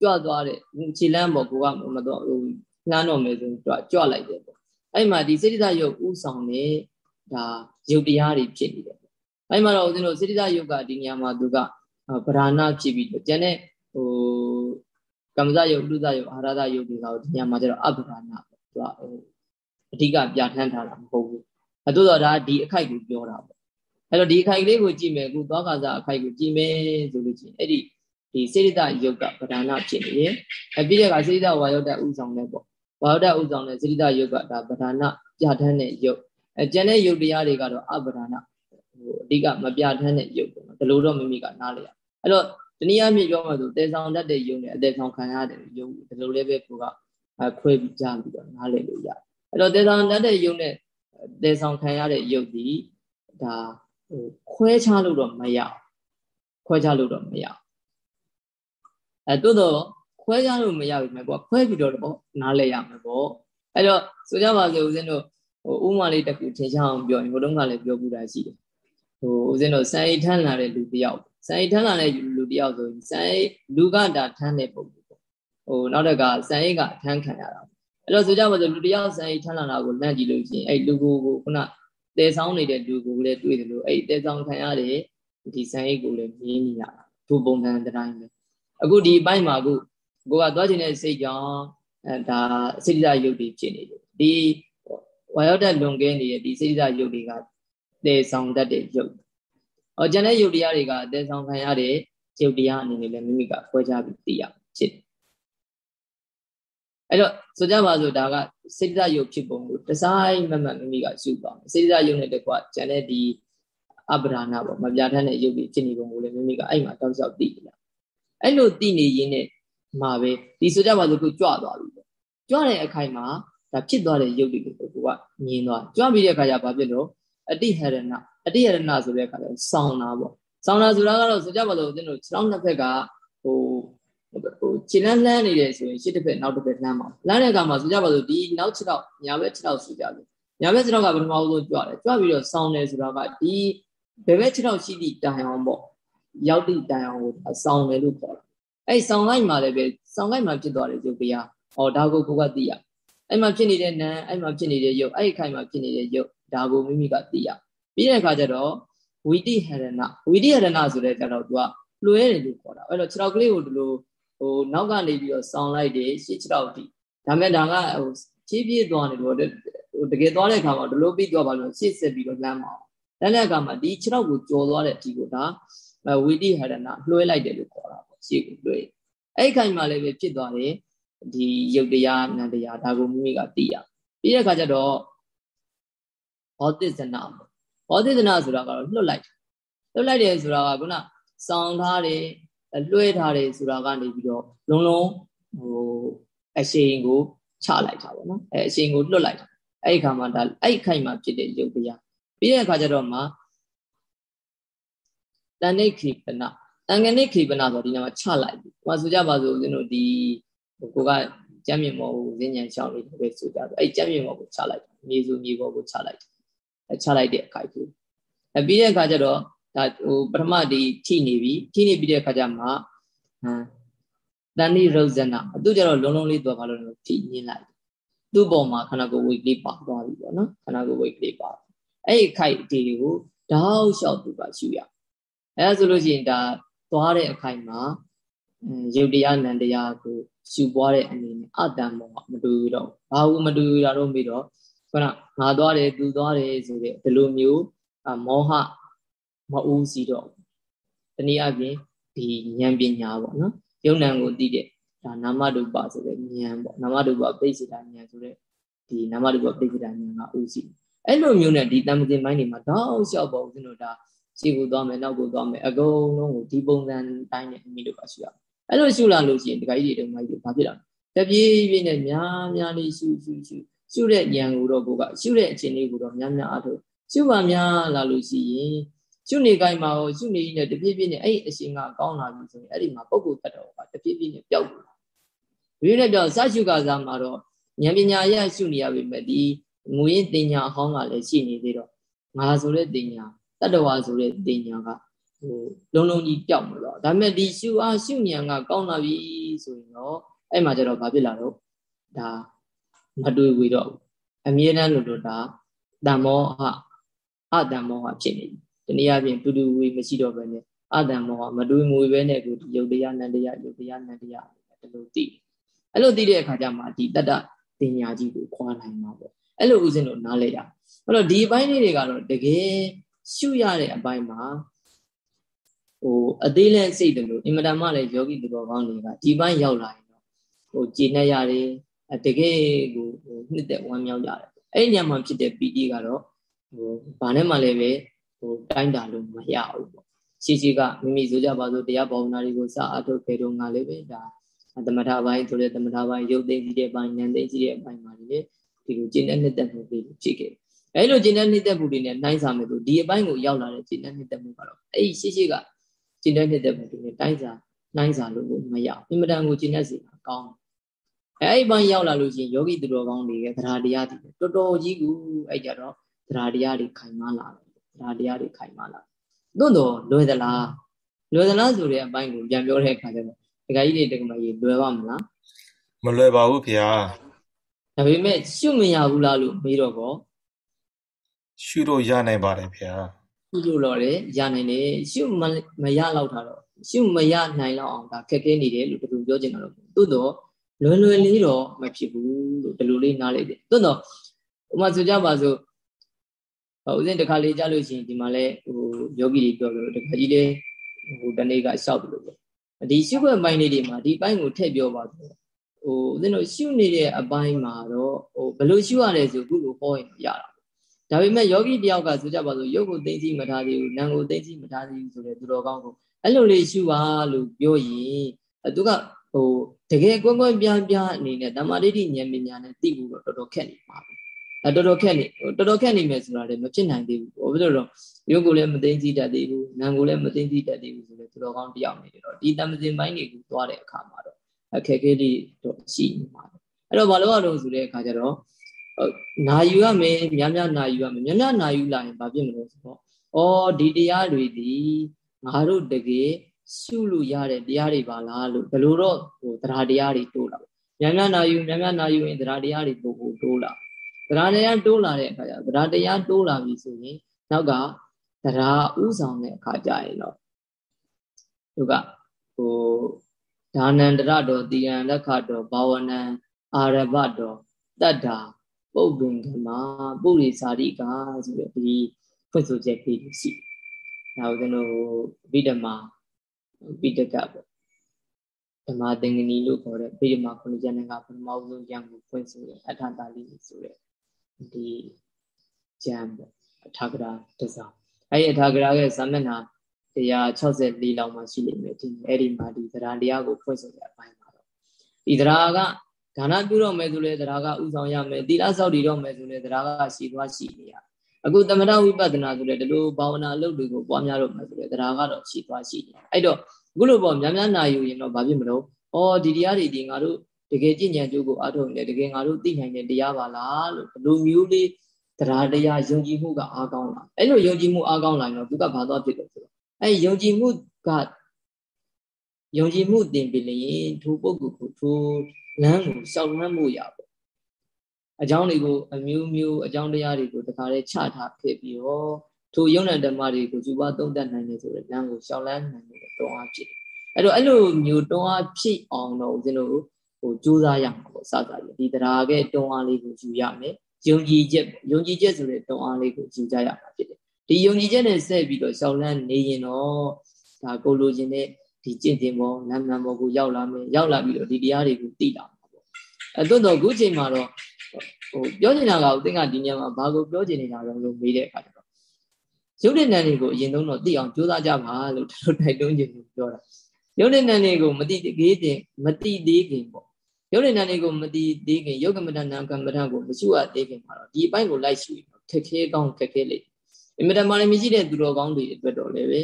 ကြွသွားတဲ့ခြေလမ်းပေါ်ကိုကမတော်ဘူးလမ်းတော်မယ်ဆိုကြွကြွလိုက်တယ်ပေါ့အဲ့မှဒီစိတ္တရုပ်ဥဆောင်နေဒါရုပ်တရားတွေဖြစ်နေတယ်အဲ့မှာတော့ဦးဇင်းတို့စိတ္တရုပ်ကဒီညမှာသူကဗราဏဖြစ်ပြီးတော့ကျန်တဲ့ဟိုကမ္မဇယုတ်ဥဒ္ဒယုတ်အာရဒယုတ်တွေကတော့ဒီညမှာကျတော့အပ္ပဒါနာပေါ့သူကဟိုအဓိကပြဋ္ဌာန်းထားတာမဟုတ်ဘူးအတူတော့ဒါဒီအခိုက်ကိုပြောတာပေါ့ အဲ့တော့ဒီအခိုက်လေးကိုကြည့်မယ်အခုသောကစားအခိုက်ကိုကြည့်မယ်ဆိုလို့ချင်းအဲ့ဒီဒီစေတယုတ်ကပဓာနာဖြစ်နေရင်အပြီးတဲ့ကစေတဝါယုတ်တဲ့ဥဆောင်တဲ့ပေါ့ဝါယုတ်တဲ့ဥဆောင်တဲ့စေတယုတ်ကဒါပဓာနာပြဋ္ဌာန်းတဲ့ယုတ်အကျန်တဲ့ယုတ်တရားတွေကတော့အပဓာနာဟိုအဓိကမပြဋ္ဌာန်းတဲ့ယုတ်ပေါ့နော်ဒီလိုတော့မိမိကနားလေရအဲ့တော့တနည်းအားဖြင့်ပြောမှဆိုတေဆောင်တတ်တဲ့ယုတ်နဲ့အတေဆောင်ခံရတဲ့ယုတ်ဒီလိုလေးပဲကိုကခွဲပြီးကြားပြီးတော့နားလည်လို့ရတယ်အဲ့တော့တေဆောင်တတ်တဲ့ယုတ်နဲ့တေဆောင်ခံရတဲ့ယုတ်ဒီဒါ ဟိုခွဲခြားလို့တော့မရခွဲခြားလို့တော့မရအဲတိုးတော့ခွဲခြားလို့မရပြီမဲ့ကွာခွဲပြီးတော့တော့နားလည်ရမယ်ပေါ့အဲ့တော့ဆိုကြပါစို့ဦးဇင်းတို့ဟိုဥမာလေးတစ်ခုထင်ရှားအောင်ပြောရင်ဘုတုံးကလည်းပြောပြတာရှိတယ်ဟိုဦးဇင်းတို့စံအိထမ်းလာတဲ့လူတယောက်စံအိထမ်းလာတဲ့လူတယောက်ဆိုရင်စံအိလူကဒါထမ်းတဲ့ပုံဟိုနောက်တက်ကစံအိတ်ကအထမ်းခံရတာဟအဲ့တော့ဆိုကြပါစို့လူတယောက်ဆံအိတ်ထမ်းလာတာကိုလန့်ကြည့်လို့ရှိရင်အဲ့လူကိုကိုခုန တဲဆောင်နေတဲ့လူကိုလည်းတွေ့တယ်လို့အဲ့တဲဆောင်ခံရတဲ့ဒီဆံအိတ်ကိုလည်းမြင်နေရတာသူပုံစံတိုင်းပဲအခုဒီအပိုင်းမှာအခုကိုကသွားခြင်းတဲ့စိတ်ကြောင့်အဲဒါစိတ္တရုပ်တွေဖြစ်နေတယ်ဒီဝါယောဓာတ်လွန်ကဲနေတဲ့ဒီစိတ္တရုပ်တွေကတဲဆောင်တတ်တဲ့ရုပ်။အော်ကျန်တဲ့ရုပ်တရားတွေကတဲဆောင်ခံရတဲ့ရုပ်တရားအနေနဲ့လည်းမိမိကခွဲခြားပြီးသိရဖြစ်တယ် အဲ့တော့ဆိုကြပါစို့ဒါကစိတ္တယုတ်ဖြစ်ပုံကိုဒီဇိုင်းမမှတ်မိမိကရှုပါမယ်စိတ္တယုတ်နဲ့တကွကျန်တဲ့ဒီအပ္ပဒါနပေါ့မပြဋ္ဌာန်းတဲ့ယုတ်ကြီးဖြစ်နေပုံကိုလည်းမိမိကအဲ့မှာတောက်လျှောက်သိကြအဲ့လိုသိနေရင်းနဲ့မှာပဲဒီဆိုကြပါစို့ကိုကြွသွားပြီပေါ့ကြွတဲ့အခိုင်မှာဒါဖြစ်သွားတဲ့ယုတ်တွေကိုကိုကမြင်သွားကြွပြီးတဲ့အခါကျဘာဖြစ်လို့အတိဟရဏအတိဟရဏဆိုတဲ့အခါကျဆောင်းတာပေါ့ဆောင်းတာဆိုတာကတော့ဆိုကြပါစို့ဦးဇင်းတို့ခြေထောက်နှစ်ဖက်ကဟို ဟိုခြေလန်းလှမ်းနေတယ်ဆိုရင်ရှစ်တစ်ဖက်နောက်တစ်ဖက်လှမ်းပါလှမ်းတဲ့အခါမှာဆိုကြပါစို့ဒီနောက်ခြေထောက်ညာဘက်ခြေထောက်ဆိုကြတယ်ညာဘက်ခြေထောက်ကပထမဆုံးကြွတယ်ကြွပြီးတော့ဆောင်းတယ်ဆိုတာကဒီဘယ်ဘက်ခြေထောက်ရှိသည့်တိုင်အောင်ပေါ့ရောက်သည့်တိုင်အောင်ကိုဆောင်းတယ်လို့ခေါ်တယ်အဲ့ဆောင်းလိုက်မှလည်းပဲဆောင်းလိုက်မှဖြစ်သွားတယ်ရုပ်တရားဟောဒါကိုကိုကသိရအဲ့မှာဖြစ်နေတဲ့နာအဲ့မှာဖြစ်နေတဲ့ရုပ်အဲ့ဒီခိုင်မှာဖြစ်နေတဲ့ရုပ်ဒါကိုမိမိကသိရပြီးတဲ့အခါကျတော့ဝိတိဟရဏဝိတိဟရဏဆိုတဲ့ကြတော့သူကလွှဲတယ်လို့ခေါ်တာအဲ့တော့ခြေထောက်ကလေးကိုဒီလို ဟိုနောက်ကနေပြီးတော့ဆောင်းလိုက်တယ်ရှေ့ခြေထောက်တိဒါမဲ့ဒါကဟိုဖြည်းဖြည်းသွားနေလို့ဟိုတကယ်သွားတဲ့အခါမှာဒီလိုပြီးသွားပါလို့ရှေ့ဆက်ပြီးတော့လမ်းမအောင်လမ်းတဲ့အခါမှာဒီခြေထောက်ကိုကျော်သွားတဲ့အဒီကိုဒါဝိတိဟရဏလွှဲလိုက်တယ်လို့ခေါ်တာပေါ့ရှေ့ကိုလွှဲအဲ့ခိုင်မှာလည်းပဲဖြစ်သွားတယ်ဒီယုတ်တရားနန္တရားဒါကိုမိမိကသိရပြီးတဲ့အခါကျတော့ဘောသစ္စနာဘောသစ္စနာဆိုတာကတော့လွတ်လိုက်လွတ်လိုက်တယ်ဆိုတာကခုနစောင်းထားတယ် လွှဲထားတယ်ဆိုတာကနေပြီးတော့လုံးလုံးဟိုအရှိန်ကိုချလိုက်တာပေါ့နော်အဲအရှိန်ကိုလွတ်လိုက်တာအဲ့ဒီခါမှာဒါအဲ့ခိုင်မှာဖြစ်တဲ့ယုတ်တရားပြီးတဲ့အခါကျတော့မှတဏိခိပနတန်ငနိခိပနဆိုဒီနေရာမှာချလိုက်ပြီဟိုဆိုကြပါစို့ဦးဇင်းတို့ဒီကိုကကျမ်းမြင့်မောကိုဇင်းညံရှောင်းနေတယ်ပဲဆိုကြတော့အဲ့ကျမ်းမြင့်မောကိုချလိုက်မြေစုမြေပေါ်ကိုချလိုက်အချလိုက်တဲ့အခိုက်ကိုအပြီးတဲ့အခါကျတော့ ဒါဟိုပထမဒီထိနေပြီထိနေပြီးတဲ့အခါကျမှဟမ်တဏိရုဇဏသူကျတော့လုံးလုံးလေးတော့ဘာလို့လဲထိညင်းလိုက်သူ့ပေါ်မှာခန္ဓာကိုယ်ဝိတ်လေးပါသွားပြီပေါ့နော်ခန္ဓာကိုယ်ဝိတ်လေးပါအဲ့ဒီခိုက်ဒီကိုတောက်လျှောက်သူကရှုရအဲဒါဆိုလို့ရှိရင်ဒါသွားတဲ့အခိုက်မှာရုပ်တရားနံတရားကိုရှုပွားတဲ့အနေနဲ့အတန်မောမတူတော့ဘာဘူးမတူတာတော့ပြီးတော့ခုနငါသွားတယ်သူသွားတယ်ဆိုတဲ့ဒီလိုမျိုးမောဟ မအူးစီတော့တနည်းအားဖြင့်ဒီဉာဏ်ပညာပေါ့နော်ယုံနံကိုသိတဲ့ဒါနာမရူပဆိုတဲ့ဉာဏ်ပေါ့နာမရူပပိစိတာဉာဏ်ဆိုတဲ့ဒီနာမရူပပိစိတာဉာဏ်ကဥစီအဲ့လိုမျိုးနဲ့ဒီတမ္ပဇင်မိုင်းတွေမှာတောက်လျှောက်ပေါ့ဦးဇင်းတို့ဒါရှေ့ကိုသွားမယ်နောက်ကိုသွားမယ်အကုန်လုံးကိုဒီပုံစံတိုင်းနဲ့အမိတို့ပါရှိရအဲ့လိုရှုလာလို့ရှိရင်ဒီကကြီးတွေတုံးမကြီးဘာဖြစ်လာလဲတပြေးပြေးနဲ့များများလေးရှုရှုရှုရှုတဲ့ဉာဏ်ကိုတော့ကိုကရှုတဲ့အချိန်လေးကိုတော့များများအားထုတ်ရှုပါများလာလို့ရှိရင် ရှုနေကိုင်းမှာဟိုရှုနေနေတပြေးပြေးနဲ့အဲ့ဒီအရှင်ကကောင်းလာပြီဆိုရင်အဲ့ဒီမှာပုဂ္ဂိုလ်တ attva ကတပြေးပြေးနဲ့ပျောက်လာဒီနဲ့ပြောစရှုကစားမှာတော့ဉာဏ်ပညာရရှုနေရပြီမဲ့ဒီငွေရင်တင်ညာအဟောင်းကလည်းရှိနေသေးတော့ငါဆိုတဲ့တင်ညာတ attva ဆိုတဲ့တင်ညာကဟိုလုံးလုံးကြီးပျောက်မလို့ဒါပေမဲ့ဒီရှုအားရှုဉာဏ်ကကောင်းလာပြီဆိုရင်တော့အဲ့မှာကျတော့ဘာဖြစ်လာတော့ဒါမတွေ့ဝေတော့ဘူးအမြဲတမ်းလို့လို့ဒါတမောဟအတမောဟဖြစ်နေပြီ တနည်းအားဖြင့်တူတူဝေမရှိတော့ဘဲနဲ့အတမောဟမတွေ့မွေပဲနဲ့ကိုဒီယုတ်တရားနန္တရားယုတ်တရားနန္တရားဒီလိုသိအဲ့လိုသိတဲ့အခါကျမှဒီတတ္တတင်ညာကြီးကိုခွာနိုင်မှာပေါ့အဲ့လိုဥစဉ်လို့နားလဲရအဲ့တော့ဒီအပိုင်းလေးတွေကတော့တကယ်ရှုရတဲ့အပိုင်းမှာဟိုအသေးလဲစိတ်တယ်လို့အင်မတန်မှလည်းယောဂီသူတော်ကောင်းတွေကဒီပိုင်းရောက်လာရင်တော့ဟိုကြည်နေရတယ်တကယ်ကိုဟိုနှစ်သက်ဝမ်းမြောက်ကြတယ်အဲ့ဒီညမှာဖြစ်တဲ့ပီတိကတော့ဟိုဘာနဲ့မှလည်းပဲ ဟိုတိုင်းတာလို့မရဘူးပေါ့ရှိရှိကမိမိဆိုကြပါစို့တရားဘာဝနာတွေကိုစအထုတ်ခဲ့တော့ငါလည်းပဲဒါသမထဘိုင်းဆိုတဲ့သမထဘိုင်းရုပ်သိမ်းကြည့်တဲ့ဘိုင်းဉာဏ်သိမ်းကြည့်တဲ့ဘိုင်းမှာလည်းဒီလိုကျင့်တဲ့နှစ်သက်မှုတွေဖြစ်ခဲ့အဲလိုကျင့်တဲ့နှစ်သက်မှုတွေနဲ့နှိုင်းစာမယ်ဆိုဒီအပိုင်းကိုရောက်လာတဲ့ကျင့်တဲ့နှစ်သက်မှုကတော့အဲ့ဒီရှိရှိကကျင့်တဲ့နှစ်သက်မှုတွေနဲ့တိုင်းစာနှိုင်းစာလို့မရအင်မတန်ကိုကျင့်တဲ့စီကောင်းအဲအဲ့ဘန်းရောက်လာလို့ရှိရင်ယောဂီသူတော်ကောင်းတွေရဲ့သရာတရားတွေတော်တော်ကြီးကူအဲ့ကြတော့သရာတရားတွေခိုင်မာလာတယ် သရာတရားတွေခိုင်မာလာသို့တော့လွယ်သလားလွယ်သလားဆိုတဲ့အပိုင်းကိုပြန်ပြောတဲ့အခါကျတော့ဒကာကြီးတွေဒကာမကြီးလွယ်ပါမလားမလွယ်ပါဘူးခင်ဗျာဒါပေမဲ့ရှုမရဘူးလားလို့မေးတော့ကောရှုလို့ရနိုင်ပါတယ်ဗျာရှုလို့တော့လေရနိုင်တယ်ရှုမမရလောက်တာတော့ရှုမရနိုင်လောက်အောင်ဒါခက်ခဲနေတယ်လို့တူပြောချင်တာတော့သို့တော့လွယ်လွယ်လေးတော့မဖြစ်ဘူးလို့ဒီလိုလေးနားလိုက်တယ်သို့တော့ဥမာဆိုကြပါစို့ ဥစဉ်တစ်ခါလေးကြားလို့ရှိရင်ဒီမှာလဲဟိုယောဂီတွေပြောလို့တခါကြီးလေးဟိုတနေ့ကရှောက်တယ်လို့ပြောဒီရှုခွင့်ပိုင်းလေးတွေမှာဒီပိုင်းကိုထည့်ပြောပါဆိုဟိုဦးဇင်းတို့ရှုနေတဲ့အပိုင်းမှာတော့ဟိုဘယ်လိုရှုရလဲဆိုခုလိုဟောရင်ရတာဒါပေမဲ့ယောဂီတယောက်ကဆိုကြပါစို့ရုပ်ကိုသိသိမထားသေးဘူးနာမ်ကိုသိသိမထားသေးဘူးဆိုတဲ့သူတော်ကောင်းကိုအဲ့လိုလေးရှုပါလို့ပြောရင်သူကဟိုတကယ်ကွန်းကွန်းပြားပြားအနေနဲ့တမာဒိဋ္ဌိဉာဏ်ပညာနဲ့သိဖို့တော့တော်တော်ခက်နေပါဘူး အဲတော်တော်ခက်နေတော်တော်ခက်နေမယ်ဆိုတာလည်းမဖြစ်နိုင်သေးဘူးဘာဖြစ်လို့လဲရုပ်ကိုလည်းမသိသိတတ်သေးဘူးနာမ်ကိုလည်းမသိသိတတ်သေးဘူးဆိုတော့သူတော်ကောင်းတယောက်နေတယ်တော့ဒီတမစင်ပိုင်းတွေကိုသွားတဲ့အခါမှာတော့အခက်အခဲတွေတော့ရှိနေပါဘူးအဲ့တော့ဘာလို့ရတော့ဆိုတဲ့အခါကျတော့နာယူရမယ်များများနာယူရမယ်များများနာယူလာရင်ဘာဖြစ်မလို့ဆိုတော့ဩဒီတရားတွေဒီငါတို့တကယ်ရှုလို့ရတဲ့တရားတွေပါလားလို့ဘယ်လိုတော့ဟိုတရားတရားတွေတိုးလာများများနာယူများများနာယူရင်တရားတရားတွေပို့ပို့တိုးလာ တရားတရားတိုးလာတဲ့အခါကျတရားတရားတိုးလာပြီဆိုရင်နောက်ကတရားဥဆောင်တဲ့အခါကျရင်တော့သူကဟိုဒါနန္တရတော်တိယံလက်ခတော်ဘာဝနံအာရဘတော်တတ္တာပုပ္ပင်ကမပုရိစာရိကာဆိုတဲ့ဒီဖွင့်ဆိုချက်လေးရှိတယ်။ဒါကိုကျွန်တော်ဗိဓမာပိတကပေါ့ဓမ္မသင်္ကနီလို့ခေါ်တဲ့ဗိဓမာခုနှစ်ကျမ်းကပထမဆုံးကျမ်းကိုဖွင့်ဆိုတဲ့အထာတာလေးဆိုတဲ့ ဒီကျမ်းပေါ့အထာဂရာတစားအဲ့ဒီအထာဂရာရဲ့ဇာမျက်နှာ164လောက်မှရှိလိမ့်မယ်ဒီအဲ့ဒီမှာဒီသရတရားကိုဖွင့်ဆိုတဲ့အပိုင်းမှာတော့ဒီသရာကဒါနပြုတော့မယ်ဆိုလဲသရာကဥဆောင်ရမယ်သီလစောင့်တည်တော့မယ်ဆိုလဲသရာကရှိသွားရှိနေရအခုသမထဝိပဿနာဆိုလဲဒီလိုဘာဝနာအလုပ်တွေကိုပွားများတော့မယ်ဆိုလဲသရာကတော့ရှိသွားရှိနေအဲ့တော့အခုလိုပေါ့များများနာယူရင်တော့ဘာဖြစ်မလို့ဩဒီတရားတွေဒီငါတို့တ ကယ်ကြည်ဉာဏ်ကျိုးကိုအားထုတ်နေတကယ်ငါတို့သိနိုင်တဲ့တရားပါလားလို့ဘလိုမျိုးလေးတရားတရားယုံကြည်မှုကအားကောင်းလာအဲ့လိုယုံကြည်မှုအားကောင်းလာရင်တော့သူကဘာသွားဖြစ်လို့ဆိုတော့အဲ့ယုံကြည်မှုကယုံကြည်မှုတင်ပြီလေထိုပုဂ္ဂိုလ်ကိုထိုလမ်းကိုရှောက်လန်းမှုရပေါ့အကြောင်းတွေကိုအမျိုးမျိုးအကြောင်းတရားတွေကိုတခါတည်းချထားခဲ့ပြီးတော့ထိုယုံနဲ့ဓမ္မတွေကိုယူပါသုံးသပ်နိုင်နေဆိုတဲ့လမ်းကိုရှောက်လန်းနိုင်တဲ့တွန်းအားဖြစ်တယ်အဲ့တော့အဲ့လိုမျိုးတွန်းအားဖြစ်အောင်တော့ဦးဇင်းတို့ ဟိုကြိုးစားရမှာပေါ့စစရဒီတရားကတွန်းအားလေးကိုယူရမယ်ယုံကြည်ချက်ယုံကြည်ချက်ဆိုတဲ့တွန်းအားလေးကိုယူကြရမှာဖြစ်တယ်ဒီယုံကြည်ချက်နဲ့ဆက်ပြီးတော့ရှောက်လန်းနေရင်တော့ဒါကိုလိုချင်တဲ့ဒီကျင့်တင်ပေါ်လမ်းမှန်ပေါ်ကိုရောက်လာမယ်ရောက်လာပြီးတော့ဒီတရားတွေကိုသိလာမှာပေါ့အဲတွန်းတော့ခုချိန်မှာတော့ဟိုပြောချင်တာကဦးသိန်းကဒီညမှာဘာကိုပြောချင်နေတာလဲလို့မေးတဲ့အခါကျတော့ရုပ်တဲ့နံတွေကိုအရင်ဆုံးတော့သိအောင်ကြိုးစားကြပါလို့တို့တိုက်တွန်းခြင်းကိုပြောတာ ရုပ်တဲ့နံတွေကိုမသိသေးခင်မသိသေးခင်ပေါ့ရုပ်တဲ့နံတွေကိုမသိသေးခင်ယုတ်ကမ္မဋ္ဌာန်းကမ္မဋ္ဌာန်းကိုမရှုရသေးခင်မှာတော့ဒီအပိုင်းကိုလိုက်ရှုရင်ခက်ခဲကောင်းခက်ခဲလိမ့်အင်မတန်မာနမရှိတဲ့သူတော်ကောင်းတွေအတွက်တော့လည်းပဲ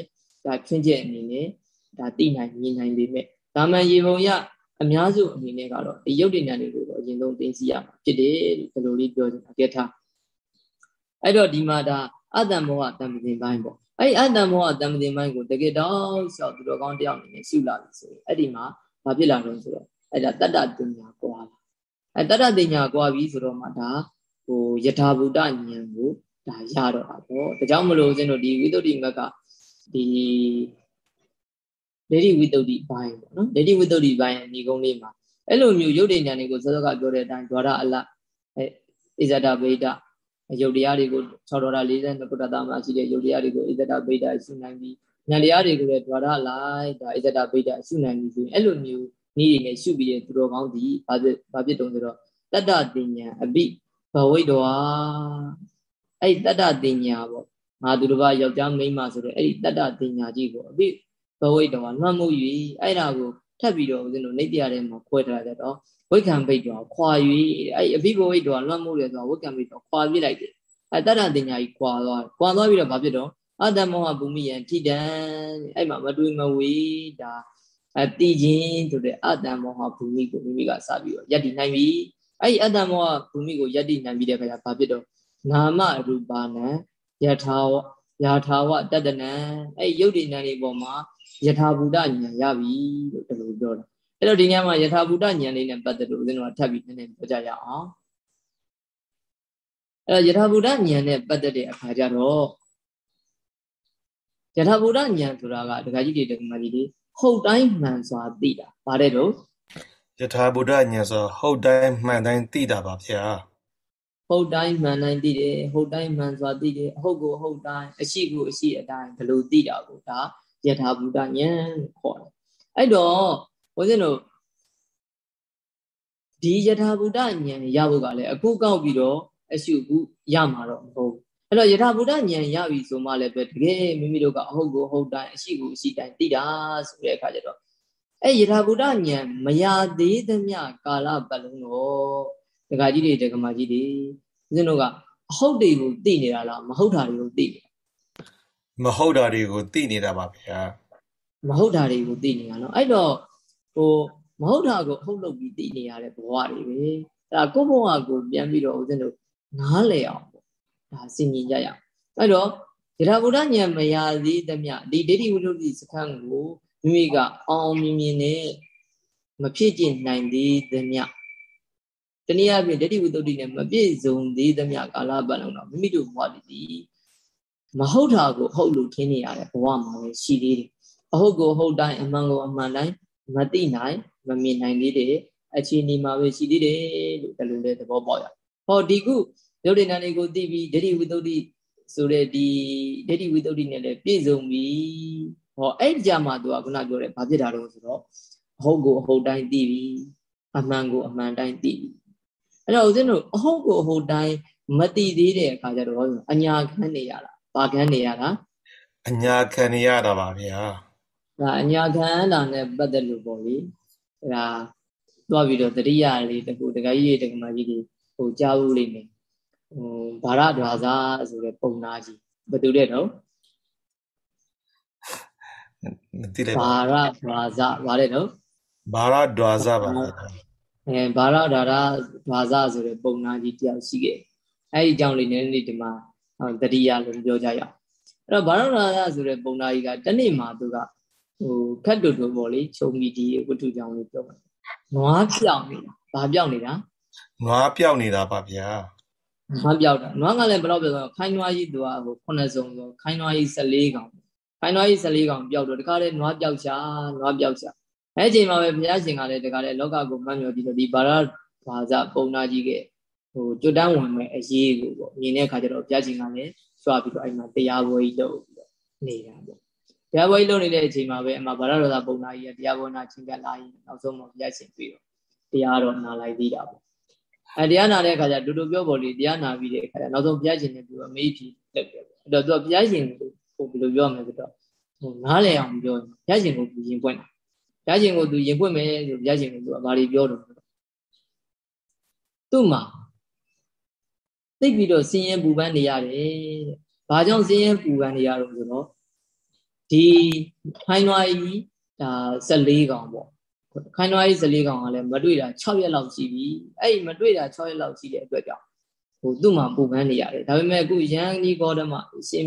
ဒါခင်းချက်အနေနဲ့ဒါသိနိုင်မြင်နိုင်ပေမဲ့ဒါမှန်ရေပုံရအများစုအနေနဲ့ကတော့ဒီရုပ်တည်ဉာဏ်တွေကိုတော့အရင်ဆုံးသိသိရမှာဖြစ်တယ်လို့ဒီလိုလေးပြောချင်တာကြက်ထားအဲ့တော့ဒီမှာဒါအတ္တမောဟတံပင်ပိုင်းပေါ့ အဲ့ဒီအတ္တမောဟတမ္ပတိမိုင်းကိုတကယ်တော့ဆောက်သူတော်ကောင်းတယောက်အနေနဲ့ရှုလာပြီဆိုရင်အဲ့ဒီမှာမဖြစ်လာတော့ဆိုတော့အဲ့ဒါတတ္တတင်ညာကွာလာအဲ့တတ္တတင်ညာကွာပြီဆိုတော့မှဒါဟိုယထာဘူတဉာဏ်ကိုဒါရတော့တာပေါ့ဒါကြောင့်မလို့ဦးဇင်းတို့ဒီဝိသုဒ္ဓိမက်ကဒီဒေဋ္ဌိဝိသုဒ္ဓိဘိုင်းပေါ့နော်ဒေဋ္ဌိဝိသုဒ္ဓိဘိုင်းအနိဂုံးလေးမှာအဲ့လိုမျိုးရုပ်တည်ဉာဏ်တွေကိုစောစောကပြောတဲ့အတိုင်းဒွါရအလအဲဣဇဒဗေဒ ရုပ်တရားတွေကို6ဒေါ်လာ42ကုဋ္ဌတာမှာရှိတဲ့ရုပ်တရားတွေကိုဣဇဒဗိဒရှုနိုင်ပြီးဉာဏ်တရားတွေကိုလည်းဒွါရလိုက်ဒါဣဇဒဗိဒရှုနိုင်ပြီးဆိုရင်အဲ့လိုမျိုးနည်းတွေနဲ့ရှုပြီးတဲ့သူတော်ကောင်းဒီဘာဖြစ်ဘာဖြစ်တုံးဆိုတော့တတ္တတင်ညာအပိဘဝိတဝါအဲ့တတ္တတင်ညာပေါ့ငါသူတစ်ပါးယောက်ျားမိန်းမဆိုတော့အဲ့ဒီတတ္တတင်ညာကြီးကိုအပိဘဝိတဝါလွှမ်းမိုး၍အဲ့ဒါကို ထပ်ပြီးတော့ဦးဇင်းတို့နေတရားထဲမှာခွဲထားကြတော့ဝိခံပိတ်တော့ခွာ၍အဲ့အပိဘဝိတ္တဝါလွှမ်းမိုးတယ်ဆိုတော့ဝိခံပိတ်တော့ခွာပြလိုက်တယ်အဲ့တတ္တတင်ညာကြီးခွာသွားခွာသွားပြီးတော့ဘာဖြစ်တော့အတ္တမောဟဘူမိယံထိတံအဲ့မှာမတွေးမဝေးဒါအတိချင်းဆိုတဲ့အတ္တမောဟဘူမိကိုမိမိကစပြီးတော့ယက်တည်နိုင်ပြီအဲ့ဒီအတ္တမောဟဘူမိကိုယက်တည်နိုင်ပြီးတဲ့အခါကျဘာဖြစ်တော့နာမရူပါနံယထာဝယာထာဝတတနံအဲ့ရုပ်တည်ဉာဏ်တွေပေါ်မှာ ယထာဘူတဉာဏ်ရပြီလို့ဒီလိုပြောတာအဲ့တော့ဒီညမှာယထာဘူတဉာဏ်လေးနဲ့ပတ်သက်လို့ဦးဇင်းတို့ကထပ်ပြီးနည်းနည်းပြောကြရအောင်အဲ့တော့ယထာဘုဒ္ဓဉာဏ်နဲ့ပတ်သက်တဲ့အခါကျတော့ယထာဘုဒ္ဓဉာဏ်ဆိုတာကဒကာကြီးတွေဒကာမကြီးတွေဟုတ်တိုင်းမှန်စွာသိတာဗါတဲ့တော့ယထာဘုဒ္ဓဉာဏ်ဆိုဟုတ်တိုင်းမှန်တိုင်းသိတာပါဗျာဟုတ်တိုင်းမှန်တိုင်းသိတယ်ဟုတ်တိုင်းမှန်စွာသိတယ်အဟုတ်ကိုဟုတ်တိုင်းအရှိကိုအရှိအတိုင်းဘယ်လိုသိတာကိုဒါ ယထာဘုဒ္ဓဉာဏ်ခေါ်တယ်အဲ့တော့ဘုန်းကြီးတို့ဒီယထာဘုဒ္ဓဉာဏ်ရဖို့ကလည်းအခုကောက်ပြီးတော့အရှုဘူးရမှာတော့မဟုတ်အဲ့တော့ယထာဘုဒ္ဓဉာဏ်ရပြီဆိုမှလည်းပဲတကယ်မိမိတို့ကအဟုတ်ကိုဟုတ်တိုင်းအရှိကိုအရှိတိုင်းသိတာဆိုတဲ့အခါကျတော့အဲ့ယထာဘုဒ္ဓဉာဏ်မရသေးသမျှကာလပတ်လုံးတော့ဒကာကြီးတွေဒကမာကြီးတွေဦးဇင်းတို့ကအဟုတ်တွေကိုသိနေတာလားမဟုတ်တာတွေကိုသိနေတာ မဟုတ်တာတွေကိုသိနေတာပါဗျာမဟုတ်တာတွေကိုသိနေတာနော်အဲ့တော့ဟိုမဟုတ်တာကိုဟုတ်လုပ်ပြီးသိနေရတဲ့ဘဝတွေပဲအဲ့ဒါကိုယ့်ဘဝကိုပြန်ပြီးတော့ဦးဇင်းတို့နားလည်အောင်ပေါ့ဒါစင်ញင်ကြရအောင်အဲ့တော့ယထာဘုဒ္ဓဉာဏ်မရသေးသမျှဒီဒိဋ္ဌိဝိသုဒ္ဓိစခန်းကိုမိမိကအောင်အောင်မြင်မြင်နဲ့မဖြစ်ကျင်နိုင်သေးသမျှတနည်းအားဖြင့်ဒိဋ္ဌိဝိသုဒ္ဓိနဲ့မပြည့်စုံသေးသမျှကာလပတ်လုံးတော့မိမိတို့ဘဝတည် မဟုတ်တာကိုဟုတ်လို့ထင်နေရတဲ့ဘဝမှာပဲရှိသေးတယ်အဟုတ်ကိုဟုတ်တိုင်းအမှန်ကိုအမှန်တိုင်းမသိနိုင်မမြင်နိုင်သေးတယ်အခြေအနေမှာပဲရှိသေးတယ်လို့ဒီလိုလေသဘောပေါက်ရဟောဒီခုယုတ်တိဏ္ဍကိုသိပြီးဒိဋ္ဌိဝိသုဒ္ဓိဆိုတဲ့ဒီဒိဋ္ဌိဝိသုဒ္ဓိနဲ့လည်းပြည့်စုံပြီဟောအဲ့ကြမှာသူကခုနပြောတယ်ဘာဖြစ်တာတော့ဆိုတော့အဟုတ်ကိုအဟုတ်တိုင်းသိပြီအမှန်ကိုအမှန်တိုင်းသိပြီအဲ့တော့ဦးဇင်းတို့အဟုတ်ကိုအဟုတ်တိုင်းမသိသေးတဲ့အခါကျတော့အညာခံနေရတာ ဘာခံနေရတာအညာခံနေရတာပါဗျာဒါအညာခံတာနဲ့ပတ်သက်လို့ပေါ့လေဒါသွားပြီးတော့တတိယလေးတခုတခါကြီးတက္ကမကြီးတွေဟိုကြားဦးလိမ့်မယ်ဟိုဘာရဒွာစာဆိုတဲ့ပုံနာကြီးဘယ်သူတဲ့တော့မသိလိုက်ပါဘာရဒွာစာဗါတဲ့တော့ဘာရဒွာစာပါအဲဘာရဒါရဒွာစာဆိုတဲ့ပုံနာကြီးတယောက်ရှိခဲ့အဲ့ဒီအကြောင်းလေးနည်းနည်းဒီမှာ တတိယလို့ပြောကြရအောင်အဲ့တော့ဘာရဒွာစာဆိုတဲ့ပုံနာကြီးကတနေ့မှသူကဟိုခက်တူတူပေါ့လေခြုံပြီးဒီဝတ္ထုကြောင့်လေးပြောပါတယ်နွားပြောင်းနေတာဘာပြောင်းနေတာနွားပြောင်းနေတာပါဗျာနွားပြောင်းတာနွားကလည်းဘယ်တော့ပြောခိုင်းနွားကြီးသူကဟို9စုံဆိုခိုင်းနွားကြီး14ကောင်ခိုင်းနွားကြီး14ကောင်ပြောက်တော့တခါလေနွားပြောက်ချာနွားပြောက်ချာအဲအချိန်မှာပဲဘုရားရှင်ကလည်းတခါလေလောကကိုမှတ်မြော်ပြီးတော့ဒီဘာရဘာဇပုံနာကြီးက ဟိုကျွတ်တန်းဝင်မဲ့အရေးကိုပေါ့မြင်တဲ့အခါကျတော့ဘုရားရှင်ကလည်းကြွားပြီးတော့အဲ့မှာတရားပွဲကြီးလုပ်ပြီးတော့နေတာပေါ့တရားပွဲကြီးလုပ်နေတဲ့အချိန်မှာပဲအမဗရတော်သာပုံနာကြီးကတရားပွဲနာချင်းကလာရင်နောက်ဆုံးမှဘုရားရှင်ပြီးတော့တရားတော်နာလိုက်သေးတာပေါ့အဲတရားနာတဲ့အခါကျတူတူပြောပေါ်လေတရားနာပြီးတဲ့အခါကျနောက်ဆုံးဘုရားရှင်နဲ့ပြီးတော့မေးဖြေလက်ပြပေါ့အဲ့တော့သူကဘုရားရှင်ကိုဟိုဘယ်လိုပြောမလဲဆိုတော့ဟိုနားလည်အောင်ပြောဘုရားရှင်ကိုသူရင်ပွင့်တာဘုရားရှင်ကိုသူရင်ပွင့်မယ်ဆိုဘုရားရှင်ကသူကဘာတွေပြောတော့သူ့မှာ သိပြီးတော့ဆင်းရဲပူပန်းနေရတယ်တဲ့။ဘာကြောင့်ဆင်းရဲပူပန်းနေရတော့ဆိုတော့ဒီခိုင်းနွားကြီးဒါ14ကောင်ပေါ့ခိုင်းနွားကြီး14ကောင်ကလည်းမတွေ့တာ6ရက်လောက်ရှိပြီအဲ့ဒီမတွေ့တာ6ရက်လောက်ရှိတဲ့အတွက်ကြောင့်ဟိုသူ့မှာပူပန်းနေရတယ်ဒါပေမဲ့အခုရန်ကြီးဂေါတမရှင်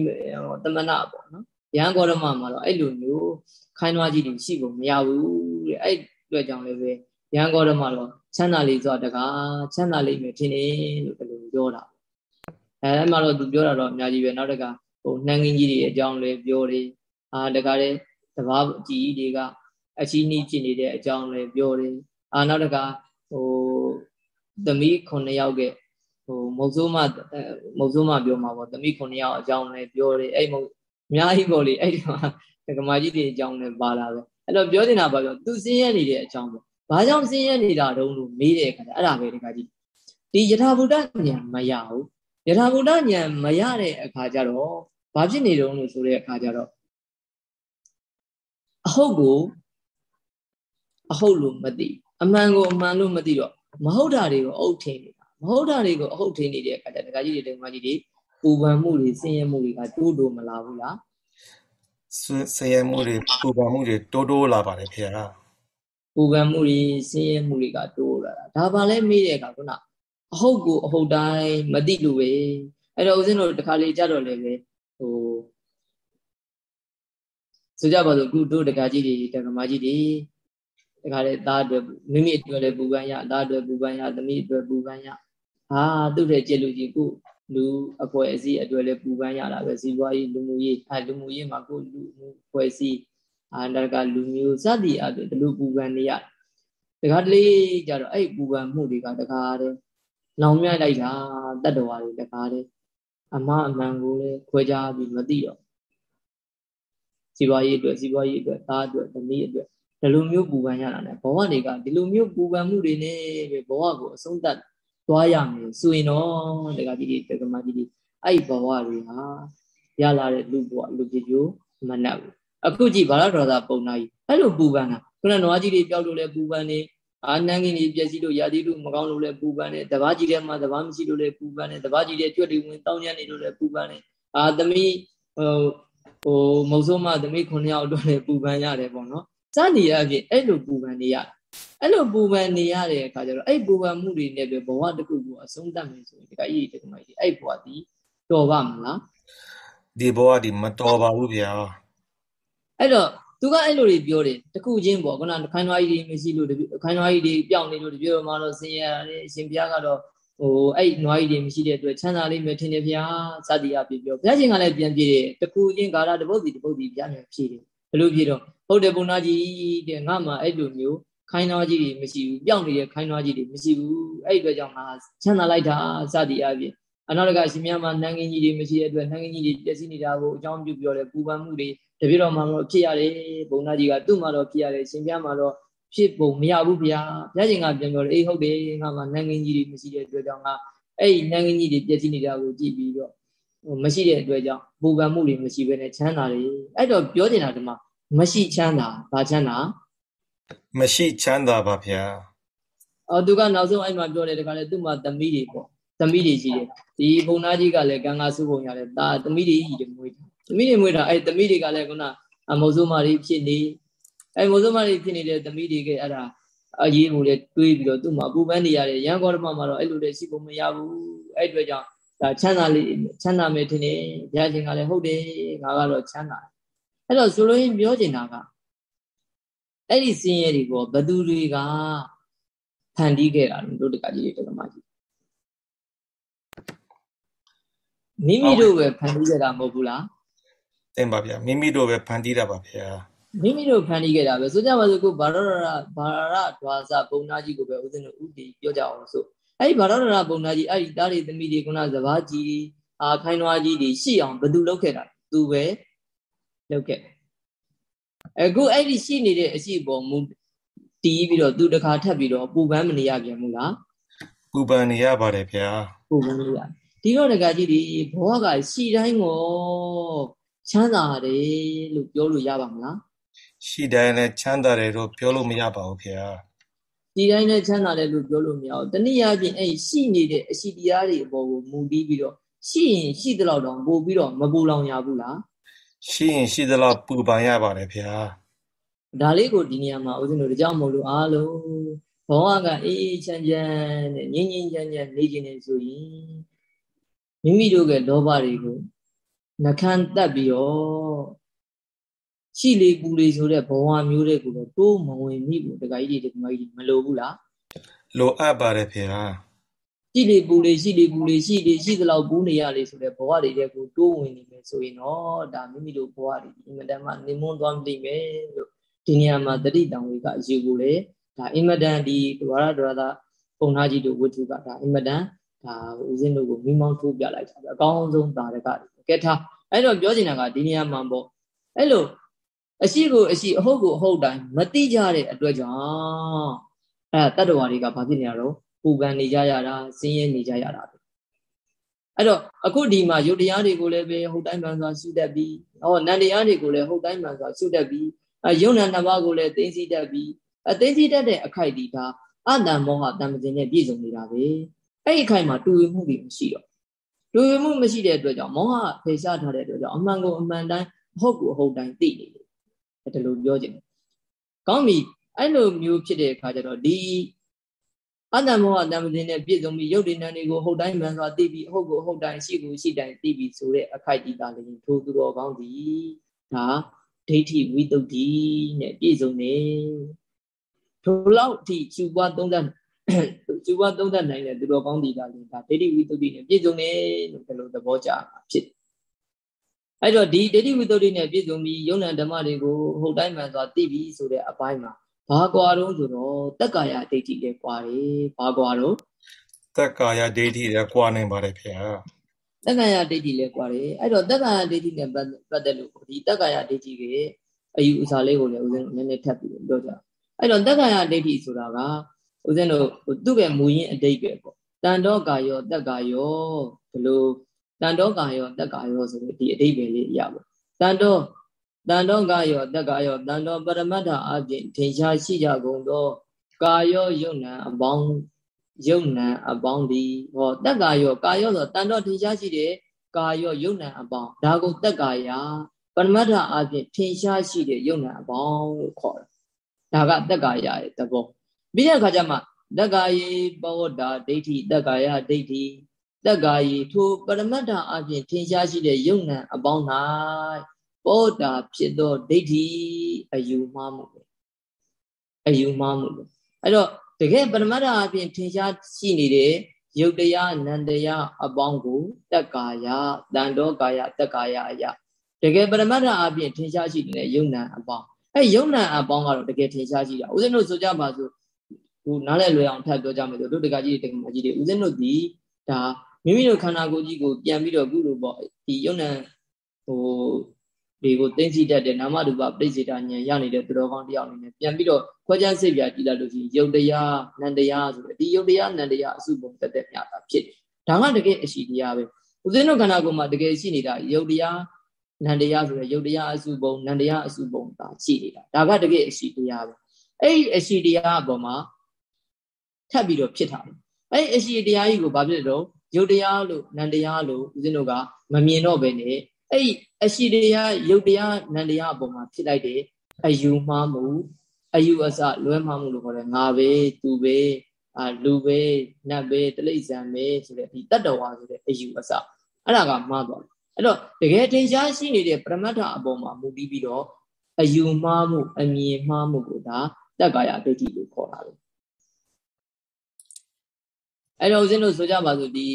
တမနာပေါ့နော်ရန်ဂေါတမမှာတော့အဲ့လိုမျိုးခိုင်းနွားကြီးတွေရှိဖို့မရဘူးတဲ့အဲ့အတွက်ကြောင့်လည်းပဲရန်ဂေါတမတော့ချမ်းသာလေးဆိုတာတကားချမ်းသာလိမ့်မယ်ထင်တယ်လို့ဒီလိုပြောတာ အဲအဲ့မှာတော့သူပြောတာတော့အများကြီးပဲနောက်တကဟိုနှမ်းငင်းကြီးတွေအကြောင်းလည်းပြောတယ်အာတကားတဲ့တဘာကြီးတွေကအချီးနှီးဖြစ်နေတဲ့အကြောင်းလည်းပြောတယ်အာနောက်တကဟိုသမီး9ယောက်ကဟိုမုတ်ဆိုးမမုတ်ဆိုးမပြောမှာပေါ့သမီး9ယောက်အကြောင်းလည်းပြောတယ်အဲ့မုတ်အများကြီးပေါ့လေအဲ့ဒီမှာဒကမာကြီးတွေအကြောင်းလည်းပါလာပဲအဲ့တော့ပြောနေတာပါပြောသူစင်းရဲနေတဲ့အကြောင်းပေါ့ဘာကြောင့်စင်းရဲနေတာတုံးလို့မေးတဲ့အခါကျအဲ့ဒါပဲဒကာကြီးဒီယထာဘုဒ္ဓဉာဏ်မရဘူး ယထာဘုဒ္ဓဉာဏ်မရတဲ့အခါကျတော့ဘာဖြစ်နေတုံးလို့ဆိုတဲ့အခါကျတော့အဟုတ်ကိုအဟုတ်လို့မသိအမှန်ကိုအမှန်လို့မသိတော့မဟုတ်တာတွေကိုအဟုတ်ထင်နေတာမဟုတ်တာတွေကိုအဟုတ်ထင်နေတဲ့အခါကျဒကာကြီးတွေဒကာကြီးတွေပူပန်မှုတွေဆင်းရဲမှုတွေကတိုးတိုးမလာဘူးလားဆင်းရဲမှုတွေပူပန်မှုတွေတိုးတိုးလာပါတယ်ခင်ဗျာပူပန်မှုတွေဆင်းရဲမှုတွေကတိုးလာတာဒါပါလဲမေးတဲ့အခါခုန အဟုတ်ကိုအဟုတ်တိုင်းမသိလို့ပဲအဲ့တော့ဦးဇင်းတို့တခါလေကြတော့လည်းပဲဟိုဆိုကြပါစို့ခုတို့တက္ကကြီးတွေတက္ကမကြီးတွေတခါလေသားအတွက်မိမိအတွက်လည်းပူပန်းရသားအတွက်ပူပန်းရသမီးအတွက်ပူပန်းရဟာသူ့တဲ့ကြည့်လို့ကြီးခုလူအဖွဲ့အစည်းအတွက်လည်းပူပန်းရတာပဲစီးပွားရေးလူမှုရေးအဲလူမှုရေးမှာကိုလူမှုအဖွဲ့အစည်းအာတကလူမျိုးစသည်အပြင်ဒီလိုပူပန်းနေရတခါတလေကြတော့အဲ့ပူပန်းမှုတွေကတခါတည်း လောင်မြလိုက်တာတတ္တဝါတွေတခါတည်းအမအမှန်ကိုလည်းခွဲခြားပြီးမသိတော့စီးပွားရေးအတွက်စီးပွားရေးအတွက်သားအတွက်သမီးအတွက်ဒီလိုမျိုးပူပန်ရတာ ਨੇ ဘဝတွေကဒီလိုမျိုးပူပန်မှုတွေနဲ့ပဲဘဝကိုအဆုံးသတ်သွားရမယ်ဆိုရင်တော့တကကြီးဒီတကမကြီးဒီအဲ့ဘဝတွေဟာရလာတဲ့လူဘဝလူကြည်ကျိုးမနှက်ဘူးအခုကြည့်ဘာလို့တော်သာပုံနာကြီးအဲ့လိုပူပန်တာခုနနွားကြီးတွေပြောက်လို့လဲပူပန်နေ အာနန်းကင်းကြီးပြည့်စည်လို့ရာသီလို့မကောင်းလို့လဲပူပန်နေတဘာကြီးထဲမှာတဘာမရှိလို့လဲပူပန်နေတဘာကြီးထဲကြွက်တွေဝင်တောင်းညံ့နေလို့လဲပူပန်နေအာသမီးဟိုဟိုမုံစိုးမသမီး9ယောက်အတွက်လည်းပူပန်ရတယ်ပေါ့နော်စနေရအဖြစ်အဲ့လိုပူပန်နေရအဲ့လိုပူပန်နေရတဲ့အခါကျတော့အဲ့ပူပန်မှုတွေနဲ့ပဲဘဝတစ်ခုကိုအဆုံးသတ်မယ်ဆိုရင်ဒီကကြီးဒီကမကြီးအဲ့ဘဝဒီတော်ပါမလားဒီဘဝဒီမတော်ပါဘူးဗျာအဲ့တော့ သူကအဲ့လိုတွေပြောတယ်တခုချင်းပေါ့ခုနခိုင်းသွားကြီးတွေမရှိလို့ခိုင်းသွားကြီးတွေပြောင်းနေလို့တပြောမှတော့ဆင်းရဲရတယ်အရှင်ဘုရားကတော့ဟိုအဲ့နွားကြီးတွေမရှိတဲ့အတွက်ချမ်းသာလေးမယ်ထင်တယ်ဗျာစသည်အပြပြောဘုရားရှင်ကလည်းပြန်ပြေတယ်တခုချင်းဂါရတပုတ်စီတပုတ်စီဘုရားရှင်ဖြေတယ်ဘယ်လိုဖြေတော့ဟုတ်တယ်ဘုန်းသားကြီးတဲ့ငါမှအဲ့လိုမျိုးခိုင်းသွားကြီးတွေမရှိဘူးပြောင်းနေတဲ့ခိုင်းသွားကြီးတွေမရှိဘူးအဲ့အတွက်ကြောင့်ငါချမ်းသာလိုက်တာစသည်အပြအနောက်တကအရှင်မြတ်မှာနှန်းကင်းကြီးတွေမရှိတဲ့အတွက်နှန်းကင်းကြီးတွေပြည့်စည်နေတာကိုအကြောင်းပြုပြောတယ်ပူပန်မှုတွေ တပြည့်တော်မှာတော့ဖြစ်ရတယ်ဘုံသားကြီးကသူ့မှာတော့ဖြစ်ရတယ်ရှင်ပြမှာတော့ဖြစ်ပုံမရဘူးဗျာဘုရားရှင်ကပြန်ပြောတယ်အေးဟုတ်တယ်ငါမှနှန်းကင်းကြီးတွေမရှိတဲ့အတွက်ကြောင့်ငါအဲ့ဒီနှန်းကင်းကြီးတွေပြည့်စည်နေတာကိုကြည့်ပြီးတော့ဟိုမရှိတဲ့အတွက်ကြောင့်ပူပန်မှုတွေမရှိဘဲနဲ့ချမ်းသာတယ်အဲ့တော့ပြောနေတာဒီမှာမရှိချမ်းသာဘာချမ်းသာမရှိချမ်းသာပါဗျာအော်သူကနောက်ဆုံးအဲ့မှာပြောတယ်တခါလေသူ့မှာသမီးတွေပေါ့သမီးတွေရှိတယ်ဒီဘုံသားကြီးကလည်းကံကစုပုံရတယ်ဒါသမီးတွေကြီးတွေမွေးတာ သမီးတွေမွေးတာအဲ့သမီးတွေကလည်းခုနအမောစိုးမာတွေဖြစ်နေအဲ့မောစိုးမာတွေဖြစ်နေတဲ့သမီးတွေကအဲ့ဒါအရေးကိုလည်းတွေးပြီးတော့သူ့မှာပူပန်းနေရတယ်ရန်ကောဓမမှာတော့အဲ့လိုလည်းရှိဖို့မရဘူးအဲ့အတွက်ကြောင့်ဒါချမ်းသာလေးချမ်းသာမယ်ထင်တယ်ဘုရားရှင်ကလည်းဟုတ်တယ်ငါကတော့ချမ်းသာအဲ့တော့ဆိုလိုရင်းပြောချင်တာကအဲ့ဒီစင်းရဲတွေကိုဘသူတွေကဖန်တီးခဲ့တာလို့တက္ကကြီးတွေတက္ကမကြီးမိမိတို့ပဲဖန်တီးခဲ့တာမဟုတ်ဘူးလား တင်ပါဗျာမိမိတို့ပဲဖန်တီးတာပါဗျာမိမိတို့ဖန်တီးခဲ့တာပဲဆိုကြပါစို့ကိုဘာရရဘာရဒွါစာပုံနာကြီးကိုပဲဦးဇင်းတို့ဥတီပြောကြအောင်ဆိုအဲ့ဒီဘာရရပုံနာကြီးအဲ့ဒီတားရီသမီးတွေခုနစဘာကြီးအာခိုင်းနွားကြီးတွေရှိအောင်ဘယ်သူလုပ်ခဲ့တာသူပဲလုပ်ခဲ့အခုအဲ့ဒီရှိနေတဲ့အရှိပေါ်မူတီးပြီးတော့သူတခါထပ်ပြီးတော့ပူပန်းမနေရပြန်ဘူးလားပူပန်းနေရပါတယ်ဗျာပူပန်းနေရဒီတော့တကကြီးဒီဘောကရှိတိုင်းကို ချမ်းသာတယ်လို့ပြောလို့ရပါမလားရှိတိုင်းနဲ့ချမ်းသာတယ်လို့ပြောလို့မရပါဘူးခင်ဗျာဒီတိုင်းနဲ့ချမ်းသာတယ်လို့ပြောလို့မရဘူးတနည်းအားဖြင့်အဲ့ရှိနေတဲ့အရှိတရားတွေအပေါ်ကိုမူပြီးပြီးတော့ရှိရင်ရှိသလောက်တော့ပို့ပြီးတော့မပူလောင်ရဘူးလားရှိရင်ရှိသလောက်ပူပန်ရပါတယ်ဗျာဒါလေးကိုဒီနေရာမှာဦးဇင်းတို့ကြောင့်မို့လို့အားလုံးဘောကအေးအေးချမ်းချမ်းနဲ့ငြင်းငြင်းချမ်းချမ်းနေခြင်းနေဆိုရင်မိမိတို့ရဲ့လောဘတွေကို နှခမ်းတက်ပြီးတော့ရှိလေပူလေဆိုတဲ့ဘဝမျိုးတွေကိုတော့တိုးမဝင်မိဘူးတခါကြီးတွေတခါကြီးမလိုဘူးလားလိုအပ်ပါတယ်ဖေဟာရှိလေပူလေရှိလေပူလေရှိလေရှိသလောက်ပူနေရလေဆိုတဲ့ဘဝတွေကိုတိုးဝင်နေမယ်ဆိုရင်တော့ဒါမိမိတို့ဘဝတွေအင်မတန်မှနေမွန်းသွားလိမ့်မယ်လို့ဒီနေရာမှာတတိတောင်ဝေကအယူကိုလေဒါအင်မတန်ဒီဒဝရဒရသာပုံနာကြီးတို့ဝတ္ထုကဒါအင်မတန်ဒါဦးဇင်းတို့ကိုမိမောင်းထိုးပြလိုက်တာပဲအကောင်းဆုံးတာရက ကဲထားအဲ့တော့ပြောချင်တာကဒီနေရာမှာပေါ့အဲ့လိုအရှိကိုအရှိအဟုတ်ကိုအဟုတ်တိုင်းမတိကြတဲ့အတွက်ကြောင့်အဲ့တတ္တဝါတွေကဘာဖြစ်နေရတော့ပူပန်နေကြရတာစင်းရဲနေကြရတာပဲအဲ့တော့အခုဒီမှာယုတ်တရားတွေကိုလည်းပဲဟုတ်တိုင်းမှန်စွာရှုတတ်ပြီးဟောနန္တရားတွေကိုလည်းဟုတ်တိုင်းမှန်စွာရှုတတ်ပြီးအယုံနာနှစ်ပါးကိုလည်းသိသိတတ်ပြီးအသိသိတတ်တဲ့အခိုက်ဒီကအတ္တမောဟတမ္ပဇင်နဲ့ပြည့်စုံနေတာပဲအဲ့ဒီအခိုက်မှာတူဝေမှုတွေမရှိတော့ တူဝေမှုမရှိတဲ့အတွက်ကြောင့်မောဟဖေရှားထားတဲ့အတွက်ကြောင့်အမှန်ကိုအမှန်တိုင်းအဟုတ်ကိုအဟုတ်တိုင်းသိနေတယ်ဒါလိုပြောချင်တယ်ကောင်းပြီအဲ့လိုမျိုးဖြစ်တဲ့အခါကျတော့ဒီအတ္တမောဟတမ္ပဇင်နဲ့ပြည့်စုံပြီးရုပ်တည်ဉာဏ်တွေကိုဟုတ်တိုင်းမှန်စွာသိပြီးအဟုတ်ကိုဟုတ်တိုင်းရှိကိုရှိတိုင်းသိပြီးဆိုတဲ့အခိုက်ဒီတာလည်းထိုသူတော်ကောင်းသည်ဒါဒိဋ္ဌိဝိတုဒ္ဓိနဲ့ပြည့်စုံနေထိုလောက်အထိရှုပွားသုံးသပ် ကျူဝသုံးသပ်နိုင်တဲ့သူတော်ကောင်းဒီတာလေဒါဒိဋ္ဌိဝိသုဒ္ဓိနဲ့ပြည့်စုံတယ်လို့ဒီလိုသဘောကျတာဖြစ်အဲ့တော့ဒီဒိဋ္ဌိဝိသုဒ္ဓိနဲ့ပြည့်စုံပြီးယုံ nant ဓမ္မတွေကိုဟုတ်တိုင်းမှန်စွာသိပြီဆိုတဲ့အပိုင်းမှာဘာကွာတော့ဆိုတော့တက္ကာယဒိဋ္ဌိလည်းကွာတယ်ဘာကွာတော့တက္ကာယဒိဋ္ဌိလည်းကွာနိုင်ပါတယ်ဖေဟာတက္ကာယဒိဋ္ဌိလည်းကွာတယ်အဲ့တော့တက္ကာယဒိဋ္ဌိနဲ့ပတ်သက်လို့ဒီတက္ကာယဒိဋ္ဌိရဲ့အယူအဆလေးကိုလည်းဦးဇင်းနည်းနည်းထပ်ပြီးပြောကြအဲ့တော့တက္ကာယဒိဋ္ဌိဆိုတာက ဦးဇင်းတို့သူ့ရဲ့မူရင်းအတိတ်ပဲပေါ့တန်တော့ကာယောတက်ကာယောဘလို့တန်တော့ကာယောတက်ကာယောဆိုတဲ့ဒီအတိတ်ပဲလေးအရာပေါ့တန်တော့တန်တော့ကာယောတက်ကာယောတန်တော့ပရမတ္ထအပြင်ထင်ရှားရှိကြကုန်သောကာယောယုံနံအပေါင်းယုံနံအပေါင်းဒီဟောတက်ကာယောကာယောဆိုတန်တော့ထင်ရှားရှိတဲ့ကာယောယုံနံအပေါင်းဒါကိုတက်ကာယပရမတ္ထအပြင်ထင်ရှားရှိတဲ့ယုံနံအပေါင်းလို့ခေါ်တယ်ဒါကတက်ကာယရဲ့သဘော ပြီးတဲ့အခါကျမှတက္ကာယေပဝတ္တာဒိဋ္ဌိတက္ကာယဒိဋ္ဌိတက္ကာယေထိုပရမတ္ထအပြင်ထင်ရှားရှိတဲ့ယုံနံအပေါင်း၌ပောတာဖြစ်သောဒိဋ္ဌိအယူမှားမှုပဲအယူမှားမှုပဲအဲ့တော့တကယ်ပရမတ္ထအပြင်ထင်ရှားရှိနေတဲ့ယုတ်တရားနန္တရားအပေါင်းကိုတက္ကာယတန်တော်ကာယတက္ကာယအယတကယ်ပရမတ္ထအပြင်ထင်ရှားရှိနေတဲ့ယုံနံအပေါင်းအဲယုံနံအပေါင်းကတော့တကယ်ထင်ရှားရှိတာဦးဇင်းတို့ဆိုကြပါစို့ ဟိုနားလည်လွယ်အောင်ထပ်ပြောကြမယ်ဆိုတို့တကကြီးတွေတကမကြီးတွေဦးဇင်းတို့ဒီဒါမိမိတို့ခန္ဓာကိုယ်ကြီးကိုပြန်ပြီးတော့ကုလို့ပေါ့ဒီယုံနံဟိုဒီကိုသိသိတတ်တဲ့နာမရူပပြိစေတာဉာဏ်ရနေတဲ့သူတော်ကောင်းတယောက်အနေနဲ့ပြန်ပြီးတော့ခွဲခြားစိတ်ပြကြည့်လိုက်လို့ရှိရင်ယုတ်တရားနန္တရားဆိုတဲ့ဒီယုတ်တရားနန္တရားအစုပုံတက်တဲ့မြတာဖြစ်ဒါကတကယ်အရှိတရားပဲဦးဇင်းတို့ခန္ဓာကိုယ်မှာတကယ်ရှိနေတာယုတ်တရားနန္တရားဆိုတဲ့ယုတ်တရားအစုပုံနန္တရားအစုပုံဒါရှိနေတာဒါကတကယ်အရှိတရားပဲအဲ့ဒီအရှိတရားအပေါ်မှာ ထပ်ပြီးတော့ဖြစ်တာအဲ့အရှိတရားကြီးကိုဘာဖြစ်တော့ယုတ်တရားလို့နန္တရားလို့ဦးဇင်းတို့ကမမြင်တော့ပဲနဲ့အဲ့အရှိတရားယုတ်တရားနန္တရားအပေါ်မှာဖြစ်လိုက်တဲ့အယူမှားမှုအယူအစလွဲမှားမှုလို့ခေါ်တယ်ငါပဲသူပဲအာလူပဲနတ်ပဲတိလိษံပဲဆိုတဲ့ဒီတတ္တဝါဆိုတဲ့အယူအစအဲ့ဒါကမှားသွားတယ်အဲ့တော့တကယ်တင်ရှားရှိနေတဲ့ပရမတ္ထအပေါ်မှာမူတည်ပြီးတော့အယူမှားမှုအမြင်မှားမှုကိုဒါတက္ကာယဒိဋ္ဌိလို့ခေါ်တာပဲ အဲ့တော့ဦးဇင်းတို့ဆိုကြပါစို့ဒီ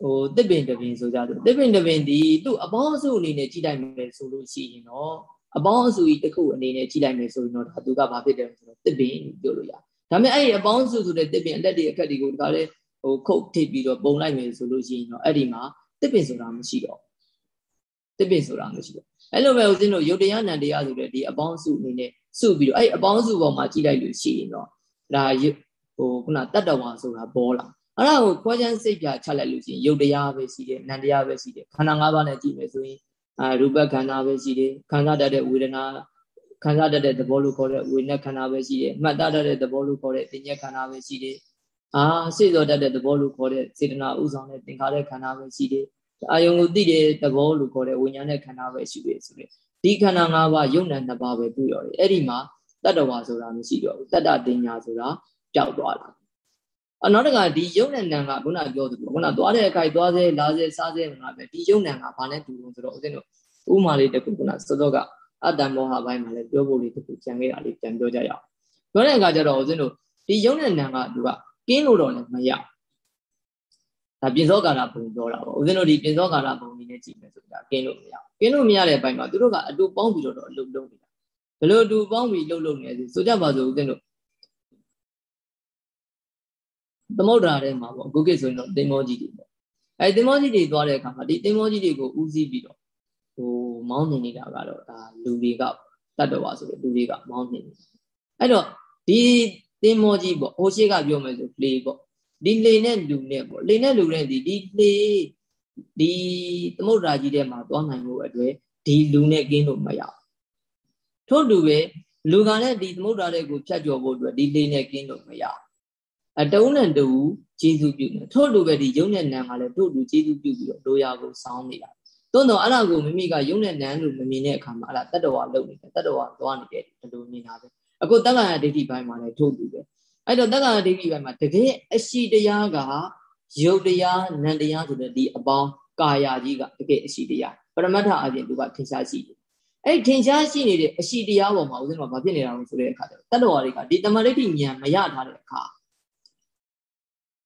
ဟိုတစ်ပင်တပင်ဆိုကြတယ်တစ်ပင်တပင်ဒီသူ့အပေါင်းအစုအနေနဲ့ကြည့်လိုက်မယ်ဆိုလို့ရှိရင်တော့အပေါင်းအစုကြီးတစ်ခုအနေနဲ့ကြည့်လိုက်မယ်ဆိုရင်တော့ဒါသူကဘာဖြစ်တယ်ဆိုတော့တစ်ပင်လို့ပြောလို့ရတယ်ဒါပေမဲ့အဲ့ဒီအပေါင်းအစုဆိုတဲ့တစ်ပင်အလက်တွေအခက်တွေကိုဒါလည်းဟိုခုတ်ထိပ်ပြီးတော့ပုံလိုက်မယ်ဆိုလို့ရှိရင်တော့အဲ့ဒီမှာတစ်ပင်ဆိုတာမရှိတော့တစ်ပင်ဆိုတာမရှိတော့အဲ့လိုပဲဦးဇင်းတို့ယုတ်တရားနံတရားဆိုတဲ့ဒီအပေါင်းအစုအနေနဲ့စုပြီးတော့အဲ့အပေါင်းအစုပေါ်မှာကြည့်လိုက်လို့ရှိရင်တော့ဒါ ဟိုခုနတတ္တဝါဆိုတာပေါ်လာအဲ့ဒါကိုခွဲခြမ်းစိတ်ပြချလိုက်လို့ရှိရင်ယုတ်တရားပဲရှိတယ်နံတရားပဲရှိတယ်ခန္ဓာ၅ပါးနဲ့ကြည့်မယ်ဆိုရင်အာရူပခန္ဓာပဲရှိတယ်ခံစားတတ်တဲ့ဝေဒနာခံစားတတ်တဲ့သဘောလို့ခေါ်တဲ့ဝေနခန္ဓာပဲရှိတယ်မှတ်သားတတ်တဲ့သဘောလို့ခေါ်တဲ့တင်ညက်ခန္ဓာပဲရှိတယ်အာစိတ်စောတတ်တဲ့သဘောလို့ခေါ်တဲ့စေတနာဥဆောင်တဲ့သင်္ခါရခန္ဓာပဲရှိတယ်အာယုံကိုသိတဲ့သဘောလို့ခေါ်တဲ့ဝိညာဉ်နဲ့ခန္ဓာပဲရှိတယ်ဆိုတဲ့ဒီခန္ဓာ၅ပါးယုံနာနှစ်ပါးပဲတွေ့ရတယ်အဲ့ဒီမှာတတ္တဝါဆိုတာမရှိတော့ဘူးတတ္တတင်ညာဆိုတာ ပျောက်သွားတာအနောက်တကဒီယုံနဲ့နံကခုနပြောသလိုခုနသွားတဲ့အခိုက်သွားစေလာစေစားစေမှာပဲဒီယုံနံကဘာနဲ့တူလို့ဆိုတော့ဦးဇင်းတို့ဥမာလေးတခုခုနစောစောကအတ္တမောဟဘိုင်းမှာလည်းပြောဖို့လေးတခုကြံခဲ့တာလေးပြန်ပြောကြရအောင်ပြောတဲ့အခါကျတော့ဦးဇင်းတို့ဒီယုံနဲ့နံကသူကကင်းလို့တော့လည်းမရဒါပြင်စောကာလပုံပြောတာပေါ့ဦးဇင်းတို့ဒီပြင်စောကာလပုံကြီးနဲ့ကြည့်မယ်ဆိုတာကင်းလို့မရကင်းလို့မရတဲ့ဘိုင်းမှာသူတို့ကအတူပေါင်းပြီးတော့အလုပ်လုပ်နေတာဘယ်လိုအတူပေါင်းပြီးလုပ်လုပ်နေလဲဆိုကြပါစို့ဦးဇင်းတို့ သမုဒ္ဒရာထဲမှာပေါ့အခုကိဆိုရင်တော့သင်္ဘောကြီးတွေပေါ့အဲသင်္ဘောကြီးတွေသွားတဲ့အခါမှာဒီသင်္ဘောကြီးတွေကိုဦးစီးပြီးတော့ဟိုမောင်းနေနေတာကတော့ဒါလူတွေကတတ်တော်ပါဆိုလို့လူတွေကမောင်းနေနေအဲ့တော့ဒီသင်္ဘောကြီးပေါ့ဟိုရှိကပြောမယ်ဆိုလေပေါ့ဒီလေနဲ့လူနဲ့ပေါ့လေနဲ့လူနဲ့ဒီဒီလေဒီသမုဒ္ဒရာကြီးထဲမှာသွားနိုင်ဖို့အတွက်ဒီလူနဲ့ကင်းလို့မရထို့တူပဲလူကလည်းဒီသမုဒ္ဒရာတွေကိုဖြတ်ကျော်ဖို့အတွက်ဒီလေနဲ့ကင်းလို့မရ အတုံးနဲ့တူကျေးဇူးပြုတယ်ထို့လိုပဲဒီယုံနဲ့နံကလည်းတို့လူကျေးဇူးပြုပြီးတော့လိုရာကိုစောင်းနေတာတွန်းတော့အဲ့ဒါကိုမိမိကယုံနဲ့နံလို့မမြင်တဲ့အခါမှာအဲ့ဒါတတ္တဝါလုံနေတယ်တတ္တဝါသွားနေတယ်ဒီလိုမြင်တာပဲအခုတက္ကရာဒိဋ္ဌိဘိုင်းမှာလည်းထို့တူပဲအဲ့တော့တက္ကရာဒိဋ္ဌိဘိုင်းမှာတကယ်အရှိတရားကယုတ်တရားနံတရားဆိုတဲ့ဒီအပေါင်းကာယကြီးကတကယ်အရှိတရားပရမတ္ထအပြင်သူကထင်ရှားရှိတယ်အဲ့ထင်ရှားရှိနေတဲ့အရှိတရားပေါ်မှာဦးဇင်းကဘာဖြစ်နေတာလဲဆိုတဲ့အခါကျတော့တတ္တဝါတွေကဒီတမရိဋ္ဌိဉာဏ်မရထားတဲ့အခါ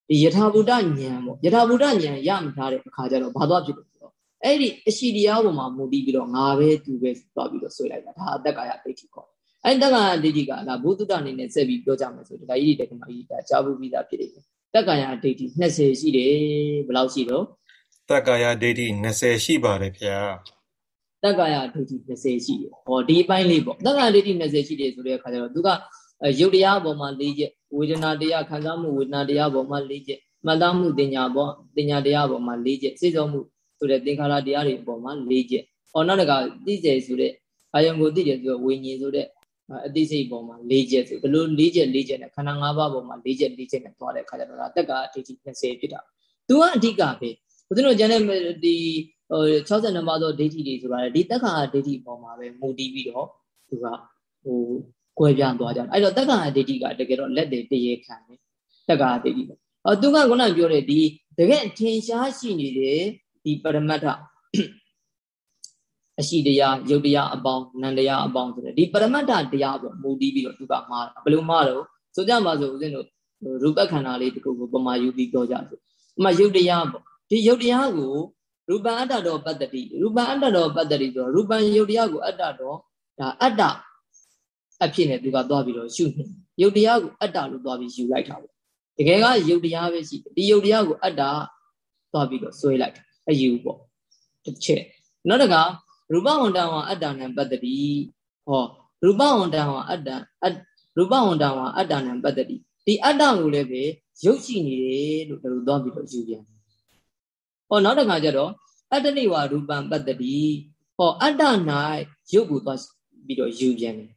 ဒီယထာဘုဒ္ဓဉာဏ်ပေါ့ယထာဘုဒ္ဓဉာဏ်ရမထားတဲ့အခါကျတော့ဘာသွားဖြစ်လို့ဆိုတော့အဲ့ဒီအရှိတရားပေါ်မှာမူတည်ပြီးတော့ငါပဲသူပဲသွားပြီးတော့ဆွဲလိုက်တာဒါအတ္တကာယဒိဋ္ဌိခေါ်အဲ့တက္ကရာဒိဋ္ဌိကလာဘုဒ္ဓအနေနဲ့ဆက်ပြီးပြောကြမယ်ဆိုဒီကကြီးတက္ကမကြီးဒါကြားဖို့ပြီးသားဖြစ်နေတယ်တက္ကရာဒိဋ္ဌိ20ရှိတယ်ဘယ်လောက်ရှိတော့တက္ကရာဒိဋ္ဌိ20ရှိပါတယ်ဗျာတက္ကရာဒိဋ္ဌိ20ရှိတယ်ဟောဒီအပိုင်းလေးပေါ့တက္ကရာဒိဋ္ဌိ20ရှိတယ်ဆိုတဲ့အခါကျတော့သူက ရုပ်တရားပေါ်မှာ၄ချက်ဝေဒနာတရားခံစားမှုဝေဒနာတရားပေါ်မှာ၄ချက်မှတ်သားမှုတင်ညာပေါ်တင်ညာတရားပေါ်မှာ၄ချက်စိတ်ဆုံးမှုဆိုတဲ့သင်္ခါရတရားတွေပေါ်မှာ၄ချက်ဟောနောက်တစ်ခါသိစေဆိုတဲ့အာယုံကိုသိတယ်ဆိုတော့ဝိညာဉ်ဆိုတဲ့အသိစိတ်ပေါ်မှာ၄ချက်ဆိုဘလို့၄ချက်၄ချက်နဲ့ခန္ဓာ၅ပါးပေါ်မှာ၄ချက်၄ချက်နဲ့သွားတဲ့အခါကျတော့တက်ကဒိဋ္ဌိ20ဖြစ်တာသူကအဓိကပဲဘုရားတို့ကျန်တဲ့ဒီဟို62ပါးသောဒိဋ္ဌိတွေဆိုတာလေဒီတက္ကဟာဒိဋ္ဌိပေါ်မှာပဲမူတည်ပြီးတော့သူကဟို ကွဲပြားသွားကြတယ်အဲ့တော့တက္ကဟာဒိဋ္ဌိကတကယ်တော့လက်တွေတရေခံတယ်တက္ကဟာဒိဋ္ဌိပဲအော်သူကခုနပြောတဲ့ဒီတကယ်ထင်ရှားရှိနေတဲ့ဒီပရမတ္ထအရှိတရားယုတ်တရားအပေါင်းနန္တရားအပေါင်းဆိုတဲ့ဒီပရမတ္ထတရားပေါ့မူတည်ပြီးတော့သူကမှားဘယ်လိုမှားတော့ဆိုကြမှာဆိုဦးဇင်းတို့ရူပခန္ဓာလေးတခုကိုပမာယူပြီးပြောကြဆိုအမှယုတ်တရားပေါ့ဒီယုတ်တရားကိုရူပအတ္တတော်ပတ္တိရူပအတ္တတော်ပတ္တိဆိုတော့ရူပံယုတ်တရားကိုအတ္တတော်ဒါအတ္တ အဖြစ်နဲ့သူကသွားပြီးတော့ရှုနေယုတ်တရားကိုအတ္တလို့သွားပြီးယူလိုက်တာပေါ့တကယ်ကယုတ်တရားပဲရှိတယ်ဒီယုတ်တရားကိုအတ္တသွားပြီးတော့ဆွဲလိုက်တာအယူပေါ့တစ်ချက်နောက်တကရူပဝန္တဝါအတ္တနံပတ္တိဟောရူပဝန္တဝါအတ္တရူပဝန္တဝါအတ္တနံပတ္တိဒီအတ္တကိုလည်းပဲရုပ်ရှိနေတယ်လို့ဒါလိုသွားပြီးတော့ယူပြန်ဟောနောက်တစ်ခါကျတော့အတ္တနိဝရူပံပတ္တိဟောအတ္တ၌ရုပ်ကိုသွားပြီးတော့ယူပြန်တယ်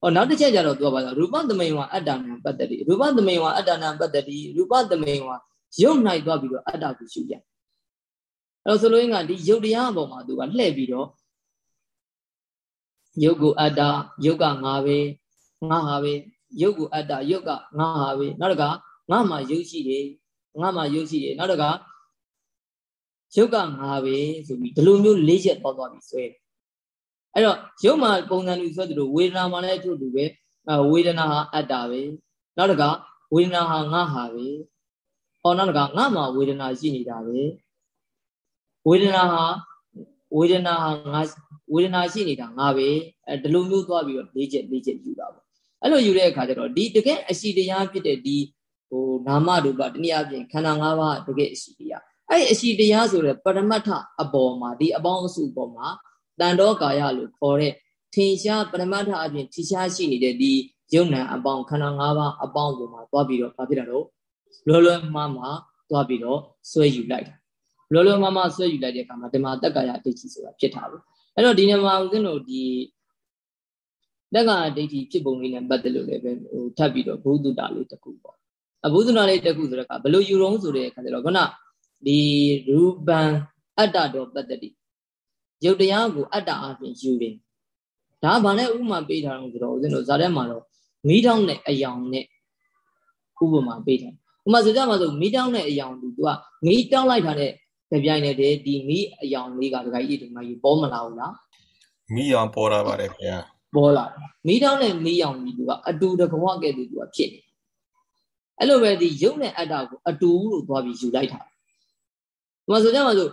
ဟောနောက်တစ်ချက်ကျတော့သူကပါဆိုရူပသမိန်ဝအတ္တနံပတ္တိရူပသမိန်ဝအတ္တနံပတ္တိရူပသမိန်ဝရုပ်၌သွားပြီးတော့အတ္တကိုယူပြန်အဲ့တော့ဆိုလိုရင်းကဒီယုတ်တရားအပေါ်မှာသူကလှည့်ပြီးတော့ယုတ်ကိုအတ္တယုတ်ကငါပဲငါဟာပဲယုတ်ကိုအတ္တယုတ်ကငါဟာပဲနောက်တကငါမှယုတ်ရှိတယ်ငါမှယုတ်ရှိတယ်နောက်တကယုတ်ကငါပဲဆိုပြီးဒီလိုမျိုးလေးချက်သွားသွားပြီးဆွဲ အဲ့တော့ယုတ်မှပုံစံလူဆွဲသလိုဝေဒနာမှလည်းအတူတူပဲဝေဒနာဟာအတ္တပဲနောက်တကဝေဒနာဟာငါဟာပဲဟောနောက်တကငါမှဝေဒနာရှိနေတာပဲဝေဒနာဟာဝေဒနာဟာငါဝေဒနာရှိနေတာငါပဲအဲဒီလိုမျိုးသွားပြီးတော့လေးချက်လေးချက်ယူတာပေါ့အဲ့လိုယူတဲ့အခါကျတော့ဒီတကယ်အရှိတရားဖြစ်တဲ့ဒီဟိုနာမရူပတနည်းအားဖြင့်ခန္ဓာ၅ပါးတကယ်အရှိတရားအဲ့အရှိတရားဆိုတဲ့ပရမတ္ထအပေါ်မှာဒီအပေါင်းအစုပေါ်မှာ တန်တော်ကာယလို့ခေါ်တဲ့ထင်ရှားပရမတ္ထအပြင်ထင်ရှားရှိနေတဲ့ဒီယုံ nant အပေါင်းခန္ဓာ၅ပါးအပေါင်းပေါ်မှာသွားပြီးတော့ဘာဖြစ်တာတော့လွယ်လွယ်မှားမှာသွားပြီးတော့ဆွဲယူလိုက်တာလောလောမမဆွဲယူလိုက်တဲ့အခါမှာဓမ္မတက္ကရာဒိဋ္ဌိဆိုတာဖြစ်တာပဲအဲ့တော့ဒီနေမှာဦးဇင်းတို့ဒီတက္ကရာဒိဋ္ဌိဖြစ်ပုံလေးနဲ့ပတ်သက်လို့လည်းပဲဟိုထပ်ပြီးတော့ဘုဒ္ဓတာလေးတစ်ခုပေါ့အဘုဒ္ဓတာလေးတစ်ခုဆိုတဲ့အခါဘယ်လိုယူတော့ဆိုတဲ့အခါကျတော့ခုနဒီရူပံအတ္တတော်ပတ္တိ ရုပ်တရားကိုအတ္တအပြင်ယူတယ်ဒါဗာနဲ့ဥပမာပေးထားတော့ဆိုတော့ဦးဇင်းတို့ဇာတ်မှာတော့မိတောင်းနဲ့အယောင်နဲ့ဥပမာပေးတယ်ဥပမာဆိုကြမှာဆိုမိတောင်းနဲ့အယောင်သူကမိတောင်းလိုက်တာနဲ့တပြိုင်နက်တည်းဒီမီးအယောင်လေးကဒကာကြီးဒီမှာယူပေါ်မလာဘူးလားမီးရောင်ပေါ်လာပါတယ်ခင်ဗျာပေါ်လာမီးတောင်းနဲ့မီးရောင်ကြီးသူကအတူတကွကဲ့သို့သူကဖြစ်နေအဲ့လိုပဲဒီရုပ်နဲ့အတ္တကိုအတူလို့သွားပြီးယူလိုက်တာဒီမှာဆိုကြမှာဆို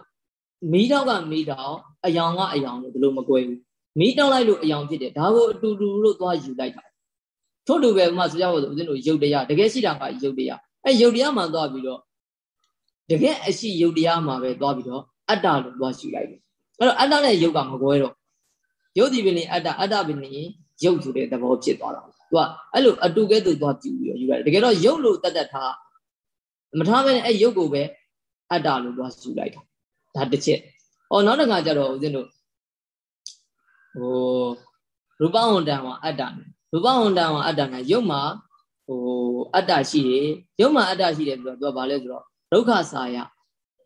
မီးတောင်းကမီးတောင်း အယောင်ကအယောင်လို့ဒီလိုမကွဲဘူးမီးတောင်းလိုက်လို့အယောင်ဖြစ်တယ်ဒါကိုအတူတူလို့သွားယူလိုက်တာထို့တူပဲဥမာဆိုကြပါဆိုဦးဇင်းတို့ရုပ်တရားတကယ်ရှိတာကရုပ်တရားအဲရုပ်တရားမှသွားပြီးတော့တကယ်အရှိယုတ်တရားမှာပဲသွားပြီးတော့အတ္တလို့သွားရှုလိုက်တယ်အဲ့တော့အတ္တနဲ့ယုတ်ကမကွဲတော့ယုတ်ဒီပင်အတ္တအတ္တပင်ယုတ်ဆိုတဲ့သဘောဖြစ်သွားတာသူကအဲ့လိုအတူကဲသူသွားကြည့်ပြီးတော့ယူလိုက်တကယ်တော့ယုတ်လို့တတ်တတ်ထားမထားဘဲနဲ့အဲ့ယုတ်ကိုပဲအတ္တလို့သွားရှုလိုက်တာဒါတစ်ချက် ဟောနောက်တစ်ခါကျတော့ဦးဇင်းတို့ဟိုရူပဝန္တံမှာအတ္တရူပဝန္တံမှာအတ္တနဲ့ယုတ်မှာဟိုအတ္တရှိတယ်ယုတ်မှာအတ္တရှိတယ်ဆိုတော့သူကဘာလဲဆိုတော့ဒုက္ခစာယ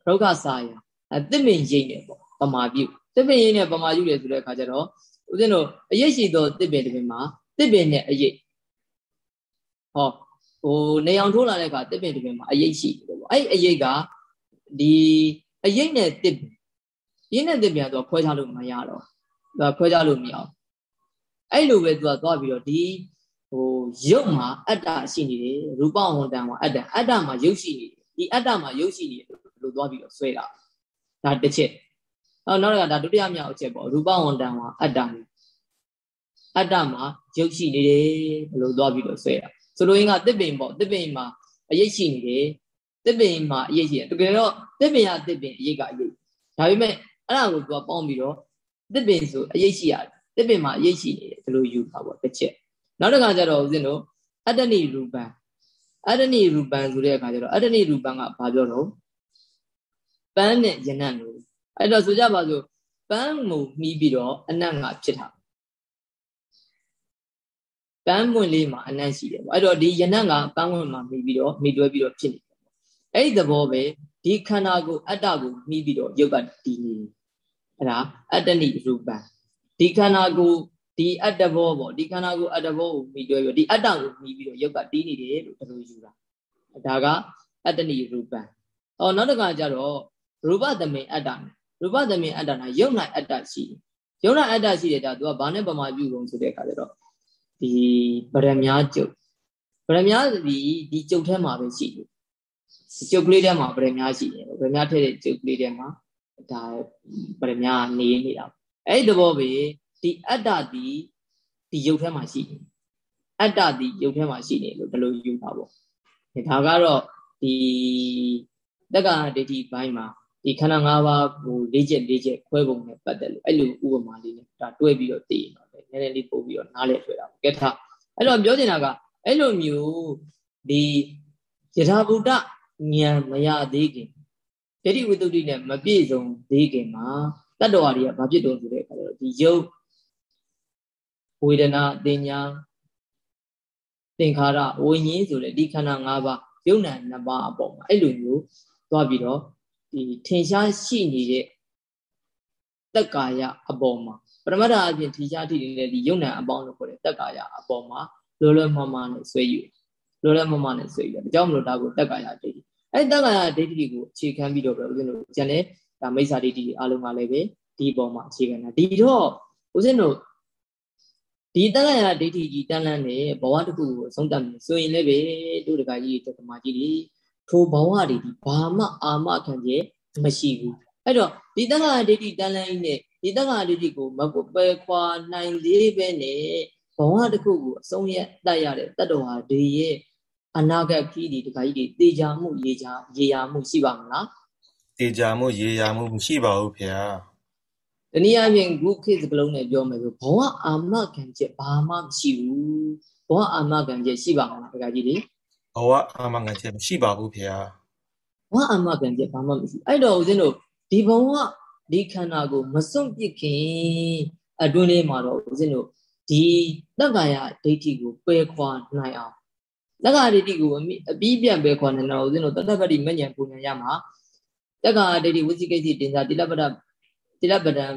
ဒုက္ခစာယအသစ်ပင်ရိပ်နေပေါ့ပမာပြုသစ်ပင်ရိပ်နဲ့ပမာပြုတယ်ဆိုတဲ့အခါကျတော့ဦးဇင်းတို့အရေးရှိသောသစ်ပင်တစ်ပင်မှာသစ်ပင်နဲ့အရေးဟောဟိုနေအောင်ထိုးလာတဲ့အခါသစ်ပင်တစ်ပင်မှာအရေးရှိတယ်ပေါ့အဲ့အရေးကဒီအရေးနဲ့သစ်ပင် ရင်းနဲ့သစ်ပင်ကတော့ခွဲခြားလို့မရတော့သူကခွဲခြားလို့မရအောင်အဲ့လိုပဲသူကသွားပြီးတော့ဒီဟိုရုပ်မှာအတ္တရှိနေတယ်ရူပဝန္တံမှာအတ္တအတ္တမှာရုပ်ရှိနေတယ်ဒီအတ္တမှာရုပ်ရှိနေတယ်လို့သွားပြီးတော့ဆွဲတာဒါတစ်ချက်အော်နောက်တစ်ခါဒါဒုတိယမြောက်အချက်ပေါ့ရူပဝန္တံမှာအတ္တနဲ့အတ္တမှာရုပ်ရှိနေတယ်လို့သွားပြီးတော့ဆွဲတာဆိုလိုရင်းကတစ်ပင်ပေါ့တစ်ပင်မှာအရေးရှိနေတယ်တစ်ပင်မှာအရေးရှိတယ်တကယ်တော့တစ်ပင်ရတစ်ပင်အရေးကအရေးဒါပေမဲ့ အဲ့ဒါကိုသူကပေါင်းပြီးတော့တစ်ပင်ဆိုအရေးရှိရတယ်တစ်ပင်မှာအရေးရှိနေတယ်ဒီလိုယူတာပေါ့တစ်ချက်နောက်တစ်ခါကျတော့ဦးဇင်းတို့အတ္တနိရူပံအတ္တနိရူပံဆိုတဲ့အခါကျတော့အတ္တနိရူပံကဘာပြောတော့ပန်းနဲ့ယနံ့လို့အဲ့တော့ဆိုကြပါစို့ပန်းကိုမှီးပြီးတော့အနတ်ငါဖြစ်တာပန်းပွင့်လေးမှာအနတ်ရှိတယ်ပေါ့အဲ့တော့ဒီယနံ့ကပန်းပွင့်မှာမှီးပြီးတော့မှီတွဲပြီးတော့ဖြစ်နေတယ်ပေါ့အဲ့ဒီသဘောပဲဒီခန္ဓာကိုအတ္တကိုမှီးပြီးတော့ယုတ်ကတည်နေ အဲ့ဒါအတ္တနိရူပံဒီခန္ဓာကိုဒီအတ္တဘောပေါ့ဒီခန္ဓာကိုအတ္တဘောကိုမှီတွဲပြီးဒီအတ္တကိုမှီပြီးတော့ယုတ်ကတည်နေတယ်လို့ဒီလိုယူတာဒါကအတ္တနိရူပံအော်နောက်တစ်ခါကျတော့ရူပသမိန်အတ္တရူပသမိန်အတ္တနာယုတ်နိုင်အတ္တရှိတယ်ယုတ်နိုင်အတ္တရှိတယ်ဒါသူကဘာနဲ့ပမာပြုကုန်ဆိုတဲ့အခါကျတော့ဒီဗရမ ्या ကျုပ်ဗရမ ्या ဒီဒီကျုပ်ထဲမှာပဲရှိတယ်ကျုပ်ကလေးထဲမှာဗရမ ्या ရှိတယ်ဗရမ ्या ထည့်တဲ့ကျုပ်ကလေးထဲမှာ ဒါဗရမ ्या နေနေတာအဲ့ဒီသဘောပဲဒီအတ္တဒီဒီယုတ်ထဲမှာရှိတယ်အတ္တဒီယုတ်ထဲမှာရှိနေလို့ဘယ်လိုယူတာပေါ့ဒါကတော့ဒီတက္ကရာဒိဋ္ဌိဘိုင်းမှာဒီခန္ဓာ၅ပါးကိုလေးချက်လေးချက်ခွဲပုံနဲ့ပတ်သက်လို့အဲ့လိုဥပမာလေးနဲ့ဒါတွဲပြီးတော့သိရင်တော့နည်းနည်းလေးပို့ပြီးတော့နားလည်တွေ့တာပေါ့ကဲထားအဲ့တော့ပြောချင်တာကအဲ့လိုမျိုးဒီယထာဘုဒ္ဓဉာဏ်မရသေးခင် ဒိဋ္ဌိဝိတ္တုနဲ့မပြည့်စုံသေးခင်မှာတတ္တဝါတွေကဘာဖြစ်တုံးဆိုတဲ့အခါကျတော့ဒီယုတ်ဝေဒနာတင်ညာသင်္ခါရဝိညာဉ်ဆိုတဲ့ဒီခန္ဓာ၅ပါးယုံနာနှစ်ပါးအပေါ်မှာအဲ့လိုမျိုးသွားပြီးတော့ဒီထင်ရှားရှိနေတဲ့တက်ကာယအပေါ်မှာပရမတ္ထအပြင်ထင်ရှားထိနေတဲ့ဒီယုံနာအပေါင်းလို့ခေါ်တဲ့တက်ကာယအပေါ်မှာလောလောမမနဲ့ဆွဲယူလောလောမမနဲ့ဆွဲယူတယ်ဒါကြောင့်မလို့ဒါကိုတက်ကာယဒိဋ္ဌိ အဲ့တက်ကာယဒိဋ္ဌိကိုအခြေခံပြီးတော့ပဲဦးဇင်းတို့ကျန်တဲ့ဒါမိစ္ဆာဒိဋ္ဌိအားလုံးကလည်းပဲဒီပေါ်မှာအခြေခံတာဒီတော့ဦးဇင်းတို့ဒီတက္ကရာဒိဋ္ဌိကြီးတန်လန်းတဲ့ဘဝတစ်ခုကိုအဆုံးသတ်မယ်ဆိုရင်လည်းပဲတို့တကကြီးတက္ကမကြီးတွေထိုဘဝတွေဒီဘာမှအာမခံချက်မရှိဘူးအဲ့တော့ဒီတက္ကရာဒိဋ္ဌိတန်လန်းကြီးနဲ့ဒီတက္ကရာဒိဋ္ဌိကိုမပယ်ခွာနိုင်သေးပဲနဲ့ဘဝတစ်ခုကိုအဆုံးရတတ်ရတဲ့တတ္တဝါတွေရဲ့ အနာဂတ်ခီးဒီတကကြီးတွေတေချာမှုရေချာရေရာမှုရှိပါမလားတေချာမှုရေရာမှုမရှိပါဘူးဖေဟာတနည်းအားဖြင့်ခုခေတ်စကလုံးနဲ့ပြောမယ်ဆိုဘဝအာမခံချက်ဘာမှမရှိဘူးဘဝအာမခံချက်ရှိပါမလားတကကြီးလေဘဝအာမခံချက်မရှိပါဘူးဖေဟာဘဝအာမခံချက်ဘာမှမရှိအဲ့တော့ဦးဇင်းတို့ဒီဘဝဒီခန္ဓာကိုမစွန့်ပစ်ခင်အတွင်းလေးမှာတော့ဦးဇင်းတို့ဒီတက္ကာယဒိဋ္ဌိကိုပယ်ခွာနိုင်အောင် တက္ကာဒိဋ္ဌိကိုအပြီးပြန်ပယ်ခွာနိုင်တော့ဦးဇင်းတို့တတ္တပတ္တိမဉ္ဇဉ်ပူဉ္ဇဉ်ရမှာတက္ကာဒိဋ္ဌိဝိသိကိစ္စတင်စားတိလပ္ပဒတိလပဒံ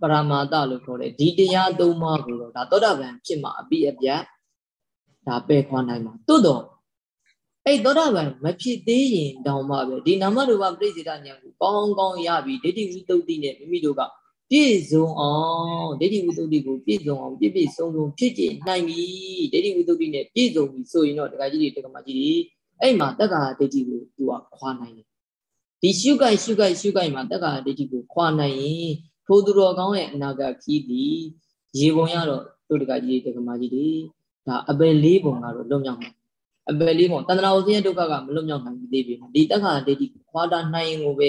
ပရမာတလို့ခေါ်တယ်ဒီတရားသုံးပါးကိုတော့ဒါသောတာပန်ဖြစ်မှာအပိအပြတ်ဒါပယ်ခွာနိုင်မှာသို့တော့အဲ့သောတာပန်မဖြစ်သေးရင်တောင်မှပဲဒီနာမရူပပြိစိတဉာဏ်ကိုကောင်းကောင်းရပြီးဒိဋ္ဌိဝိတုဒ္ဓိနဲ့မိမိတို့က ပြည့်စုံအောင်ဒိဋ္ဌိဝိတုဒ္ဓိကိုပြည့်စုံအောင်ပြည့်ပြည့်စုံစုံဖြစ်ကြနိုင်ပြီဒိဋ္ဌိဝိတုဒ္ဓိနဲ့ပြည့်စုံပြီဆိုရင်တော့ဒကာကြီးတွေဒကာမကြီးတွေအဲ့မှာတက္ကရာဒိဋ္ဌိကိုသူကခွာနိုင်တယ်ဒီရှုကိုက်ရှုကိုက်ရှုကိုက်မှာတက္ကရာဒိဋ္ဌိကိုခွာနိုင်ရင်ထိုသူတော်ကောင်းရဲ့အနာဂတ်ခီးသည်ရေပုံရတော့တို့တကကြီးတကမာကြီးတွေဒါအပယ်လေးပုံကတော့လွတ်မြောက်မှာအပယ်လေးပုံတဏှာဥစဉ်ရဲ့ဒုက္ခကမလွတ်မြောက်နိုင်သေးပြီဒီတက္ခာဒိဋ္ဌိခွာတာနိုင်ရင်ကိုပဲ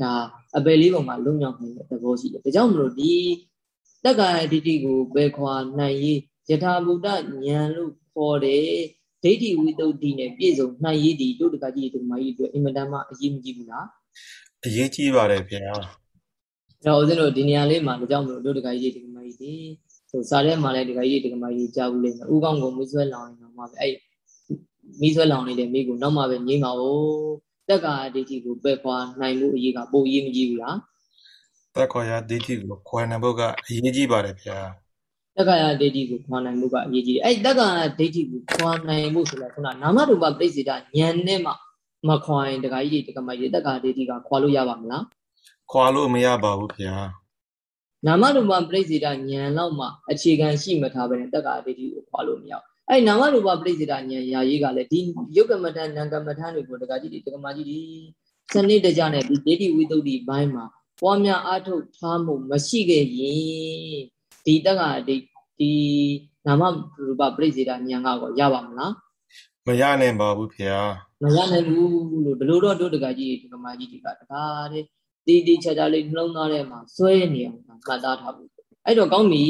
ဒါ အပယ်လေးပုံကလွတ်မြောက်နိုင်တဲ့သဘောရှိတယ်ဒါကြောင့်မလို့ဒီတက္ခာဒိဋ္ဌိကိုပဲခွာနိုင်ရေးယထာဘုဒ္ဓဉာဏ်လို့ခေါ်တယ်ဒိဋ္ဌိဝိတုဒ္ဓိနဲ့ပြည့်စုံနိုင်ရေးဒီတို့တကကြီးဒုက္ခမကြီးအတွက်အင်မတန်မှအရေးမကြီးဘူးလားအရေးကြီးပါတယ်ဗျာတော့ဦးဇင်းတို့ဒီနေရာလေးမှာဒါကြောင့်မလို့တို့တခါကြီးဒီကမကြီးဒီဆိုစားထဲမှာလည်းဒီကကြီးဒီကမကြီးကြားဘူးလိမ့်မယ်ဥကောင်းကိုမီးဆွဲလောင်ရင်တော့မှပဲအဲ့မီးဆွဲလောင်နေတဲ့မိကိုနောက်မှပဲငိမ့်ပါဦး တက်ကာဒိဋ္ဌိကိုပယ်ခွာနိုင်မှုအရေးကပိုအရေးမကြီးဘူးလားတက်ခွာရဒိဋ္ဌိကိုခွာနိုင်ဖို့ကအရေးကြီးပါတယ်ဗျာတက်ကာယဒိဋ္ဌိကိုခွာနိုင်မှုကအရေးကြီးတယ်အဲ့တက်ကာယဒိဋ္ဌိကိုခွာနိုင်မှုဆိုတော့ခုနနာမရူပပြိစိတာဉာဏ်နဲ့မှမခွာရင်တခါကြီးဒီကမကြီးတက်ကာယဒိဋ္ဌိကခွာလို့ရပါမလားခွာလို့မရပါဘူးခင်ဗျာနာမရူပပြိစေတဉာဏ်လောက်မှအခြေခံရှိမှထားပဲတက္ကရာဒိဋ္ဌိကိုခွာလို့မရ အဲ့နာမရူပပရိစ္ဆေဒဉာဏ်ရာရေးကလည်းဒီယုတ်ကမထန်နံကမထန်တွေကိုတက္ကကြီးတွေတက္ကမကြီးတွေစနစ်တကျနဲ့ဒီဒိဋ္ဌိဝိတ္တုဒီဘိုင်းမှာပွားများအားထုတ်ထားမှုမရှိခဲ့ရင်ဒီတက္ကဒီဒီနာမရူပပရိစ္ဆေဒဉာဏ်ကတော့ရပါမလားမရနိုင်ပါဘူးဖေဟာမရနိုင်ဘူးလို့ဘယ်လိုတော့တို့တက္ကကြီးတက္ကမကြီးတွေကတကားတဲ့တီးတီးချာချာလေးနှလုံးသားထဲမှာစွဲနေအောင်မှတ်သားထားဘူးအဲ့တော့ကောင်းပြီ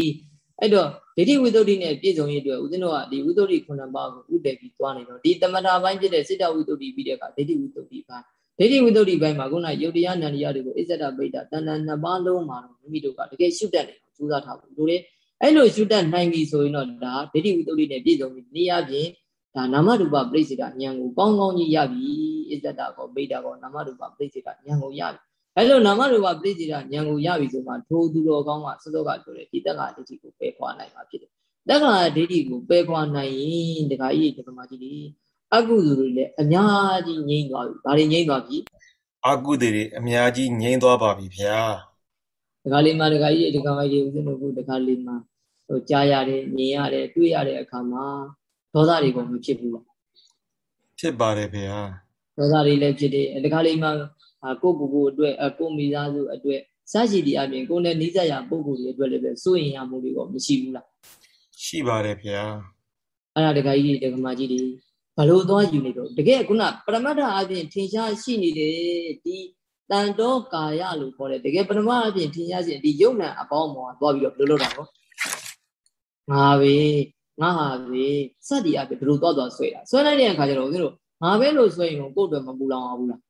အဲ့တော့ ဒိဋ္ဌိဝိသုဒ္ဓိနဲ့ပြည့်စုံရေးအတွက်ဦးဇင်းတို့ကဒီဝိသုဒ္ဓိခုနှစ်ပါးကိုဥတည်ပြီးသွားနေတော့ဒီတမထာပိုင်းဖြစ်တဲ့စိတ္တဝိသုဒ္ဓိပြီးတဲ့အခါဒိဋ္ဌိဝိသုဒ္ဓိပိုင်းဒိဋ္ဌိဝိသုဒ္ဓိပိုင်းမှာခုနယုတ်တရားနန္တရားတွေကိုအစ္ဆဒပိဋ္ဌတဏ္ဍနှစ်ပါးလုံးမှာတော့မိမိတို့ကတကယ်ရှုတတ်နေအောင်ကြိုးစားထားဖို့တို့လေအဲ့လိုရှုတတ်နိုင်ပြီဆိုရင်တော့ဒါဒိဋ္ဌိဝိသုဒ္ဓိနဲ့ပြည့်စုံပြီးနေရာပြင်ဒါနာမရူပပြိစိတာဉာဏ်ကိုကောင်းကောင်းကြီးရပြီအစ္ဆဒကောပိဋ္ဌကောနာမရူပပြိစိတာဉာဏ်ကိုရပြီ အဲ့လိုနာမရူပပြိစိတာဉာဏ်ကိုရပြီဆိုမှထိုသူတော်ကောင်းကစောစောကပြောတယ်ဒီတက္ကဒိဋ္ဌိကိုပယ်ခွာနိုင်မှာဖြစ်တယ်တက္ကရာဒိဋ္ဌိကိုပယ်ခွာနိုင်ရင်တခါကြီးတက္ကမကြီးတွေအကုသိုလ်တွေလည်းအများကြီးငြိမ့်သွားပြီ။ဒါတွေငြိမ့်သွားပြီ။အကုသိုလ်တွေအများကြီးငြိမ့်သွားပါပြီဗျာ။တခါလေးမှတခါကြီးတက္ကမကြီးဦးဇင်းတို့ကတခါလေးမှဟိုကြားရတယ်မြင်ရတယ်တွေ့ရတဲ့အခါမှာဒေါသတွေကမဖြစ်ဘူးလား။ဖြစ်ပါတယ်ဗျာ။ဒေါသတွေလည်းဖြစ်တယ်။တခါလေးမှ ကိုယ့်ကိုယ်ကိုအတွက်ကိုမိသားစုအတွက်စရှိတီအပြင်ကိုယ်နဲ့နှိစက်ရပုံကိုယ်တွေအတွက်လည်းပဲစိုးရင်ရမှုတွေကမရှိဘူးလားရှိပါတယ်ဗျာအဲ့ဒါတခါကြီးတက္ကမကြီးတွေဘလို့သွားယူနေတော့တကယ်ခုနပရမတ္ထအပြင်ထင်ရှားရှိနေတယ်ဒီတန်တော်ကာယလို့ခေါ်တယ်တကယ်ပရမတ္ထအပြင်ထင်ရှားရှိဒီယုံနံအပေါင်းပေါ်သွားပြီးတော့ဘယ်လိုလုပ်တာတော့ငါပဲငါဟာပဲစသည်အပြင်ဘယ်လိုသွားသွားဆွဲတာဆွဲလိုက်တဲ့အခါကျတော့ဦးဇင်းတို့ငါပဲလို့ဆွဲရင်ကိုယ့်အတွက်မပူလောင်အောင်ဘူးလား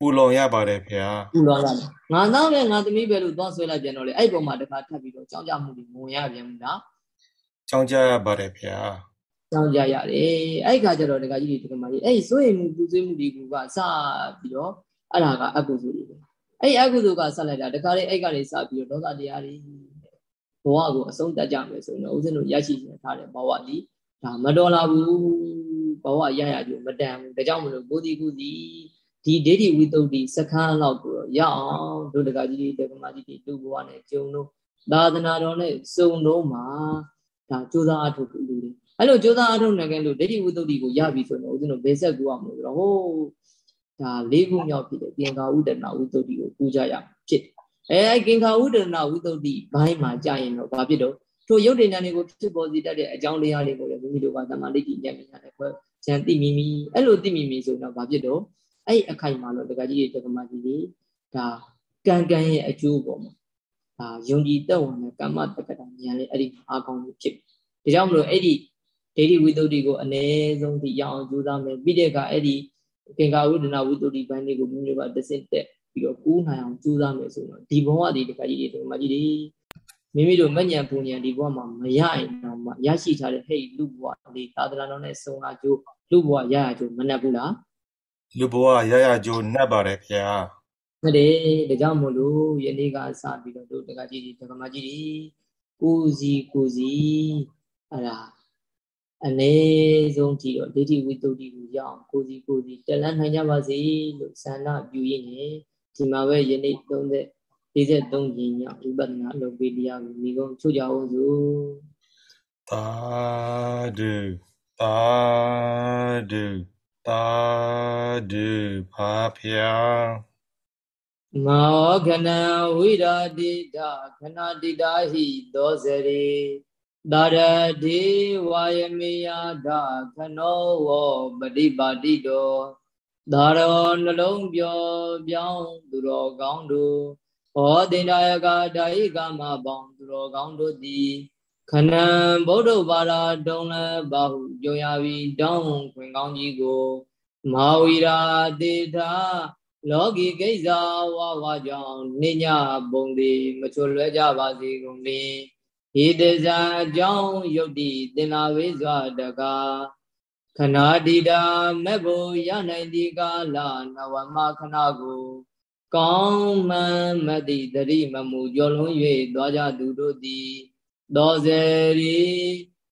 ပူလောင်ရပါတယ်ခင်ဗျာပူလောင်ရတယ်ငါတော့လည်းငါသမီးပဲလို့သွားဆွဲလိုက်ပြန်တော့လေအဲ့ပုံမှာတခါထပ်ပြီးတော့ကြောင်းကြမှုတွေငုံရပြန်ဘူးလားကြောင်းကြရပါတယ်ဗျာကြောင်းကြရတယ်အဲ့ခါကျတော့ဒကာကြီးတွေဒကာမကြီးအဲ့ဆိုရင်ပူဆွေးမှုတွေကစပြီးတော့အဲ့ဒါကအကုသိုလ်တွေအဲ့အကုသိုလ်ကဆက်လိုက်တာဒကာလေးအဲ့ကနေစပြီးတော့ဒေါသတရားတွေဘဝကိုအဆုံးတတ်ကြမယ်ဆိုရင်တော့ဦးဇင်းတို့ရရှိနေထားတဲ့ဘဝဒီဒါမတော်လာဘူးဘဝရရကြမတန်ဘူးဒါကြောင့်မလို့ကိုဒီကုစီ ဒီဒိဋ္ဌိဝိတုဒ္ဓိစခန်းလောက်ကိုရအောင်ဒုဒကာကြီးတွေဒကမာကြီးတွေတူဘဝနဲ့ကျုံလို့သာသနာတော်နဲ့စုံတော့မှာဒါကြိုးစားအထုတ်လူတွေအဲ့လိုကြိုးစားအထုတ်နိုင်ကြလို့ဒိဋ္ဌိဝိတ္တုကိုရပြီဆိုရင်ဦးဇင်းတို့ဘယ်ဆက်ကူရမလို့ဆိုတော့ဟိုးဒါလေးခုမြောက်ဖြစ်တဲ့ကင်္ခာဥဒနာဝိတ္တုကိုကူကြရမှာဖြစ်အဲအဲ့ကင်္ခာဥဒနာဝိတ္တုဘိုင်းမှာကြာရင်တော့ဘာဖြစ်တော့ထိုရုပ်တည်ဉာဏ်တွေကိုဖြစ်ပေါ်စေတတ်တဲ့အကြောင်းတရားတွေကိုလည်းမိမိတို့ကသမာဓိဉာဏ်ဉာဏ်နဲ့ခွဲဉာဏ်သိမိမိအဲ့လိုသိမိမိဆိုတော့ဘာဖြစ်တော့ အဲ့အခိုင်မှာတော့တက္ကကြီးတွေတက္ကမကြီးတွေဒါကံကံရဲ့အကျိုးပေါ်မှာဒါယုံကြည်သက်ဝင်တဲ့ကမ္မတက္ကတာဉာဏ်လေးအဲ့ဒီအားကောင်းလို့ဖြစ်ဒါကြောင့်မလို့အဲ့ဒီဒိဋ္ဌိဝိတ္တုကိုအ ਨੇ ဆုံးထိရအောင်ကြိုးစားမယ်ပြီးတဲ့အခါအဲ့ဒီကင်္ကာဝိဒနာဝိတ္တုဘန်းလေးကိုမိမိတို့ကတစင်တက်ပြီးတော့ကူးနိုင်အောင်ကြိုးစားမယ်ဆိုတော့ဒီဘဝဒီတခါကြီးတွေဒီမှာကြီးတွေမိမိတို့မညံပူညံဒီဘဝမှာမရရင်တော့မှရရှိထားတဲ့ဟဲ့လူဘဝလေးသာသနာတော်နဲ့ဆုံလာကြိုးလူဘဝရရကြိုးမနှက်ဘူးလား လူဘဝရရကြိုးနှက်ပါတယ်ခင်ဗျာဟုတ်တယ်ဒါကြောင့်မို့လို့ယနေ့ကစပြီးတော့တို့တက္ကကြီးတွေတက္ကမကြီးတွေကိုစီကိုစီအဲ့ဒါအနည်းဆုံးကြည့်တော့ဒိဋ္ဌိဝိတ္တုကိုရအောင်ကိုစီကိုစီတက်လန်းနိုင်ကြပါစေလို့ဆန္ဒပြုရင်းနဲ့ဒီမှာပဲယနေ့30 43ကြိမ်မြောက်ဝိပဿနာအလုပ်ပေးတရားကိုမိကုံချုပ်ကြအောင်စို့သာဓုသာဓု သာဓုပါဖျာမောခဏဝိရာတိတာခဏတိတာဟိသောစရေတာရတိဝါယမေယတာခနောဝပฏิပါတိတောဒါရောနှလုံးပြောပြောင်းသူတော်ကောင်းတို့ဟောတင်ဒါယကဒါယိကမပေါင်းသူတော်ကောင်းတို့သည် ခဏံဗုဒ္ဓဘာသာတုံးလဘာဟုကြုံရပြီးတောင်းခွင်ကောင်းကြီးကိုမဟာဝီရာတေထာလောကီကိစ္စဝါဝါကြောင့်နိညာပုံသည်မချွလွဲကြပါစေကုန်လေဟိတဇာအကြောင်းယုတ်တိသင်္နာဝိဇ္ဇတကာခဏတိတာမဲ့ဖို့ရနိုင်ဒီကာလနဝမခဏကိုကောင်းမှန်မတိတရိမမှုကြောလုံး၍သွားကြသူတို့သည် သောစေရီ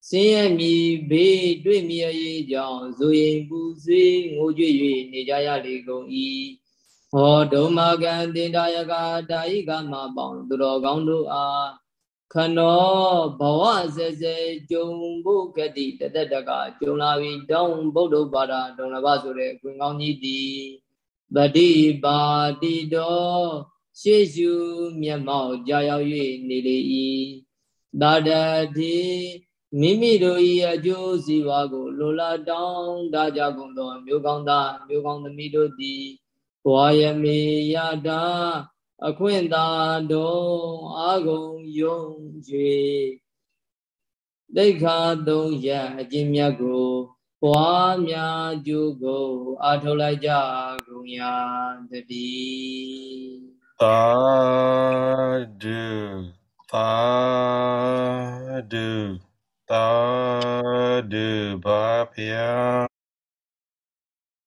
စင်းရမီဘေးတွေ့မြည်ရေးကြောင့်ဇူရင်ပူဆွေးငိုကြွ၍နေကြရလေကုန်၏ဟောဒုမကံတင်တာယကတာယိကမပေါင်းသူတော်ကောင်းတို့အားခခနောဘဝဆက်ဆက်ကြုံဖို့ကတိတသက်တကကြုံလာပြီးတောင်းဗုဒ္ဓဘာသာဒုံလဘဆိုတဲ့အခွင့်ကောင်းကြီးသည်ပတိပါတိတော်ရှေ့ရှုမျက်မှောက်ကြာရောက်၍နေလေ၏ သာတတိမိမိတို့၏အကျိုးစီးပွားကိုလိုလားတောင်းတကြကုန်သောမျိုးကောင်းသားမျိုးကောင်းသမီးတို့သည်ဘဝယမေယတာအခွင့်သာတော်အာဂုံယုံ၍တိခါသုံးရအကျင့်မြတ်ကိုပွားများကျိုးကိုအာထုတ်လိုက်ကြကုန်ရာတည်းသာ Badu, Badu, Bapia.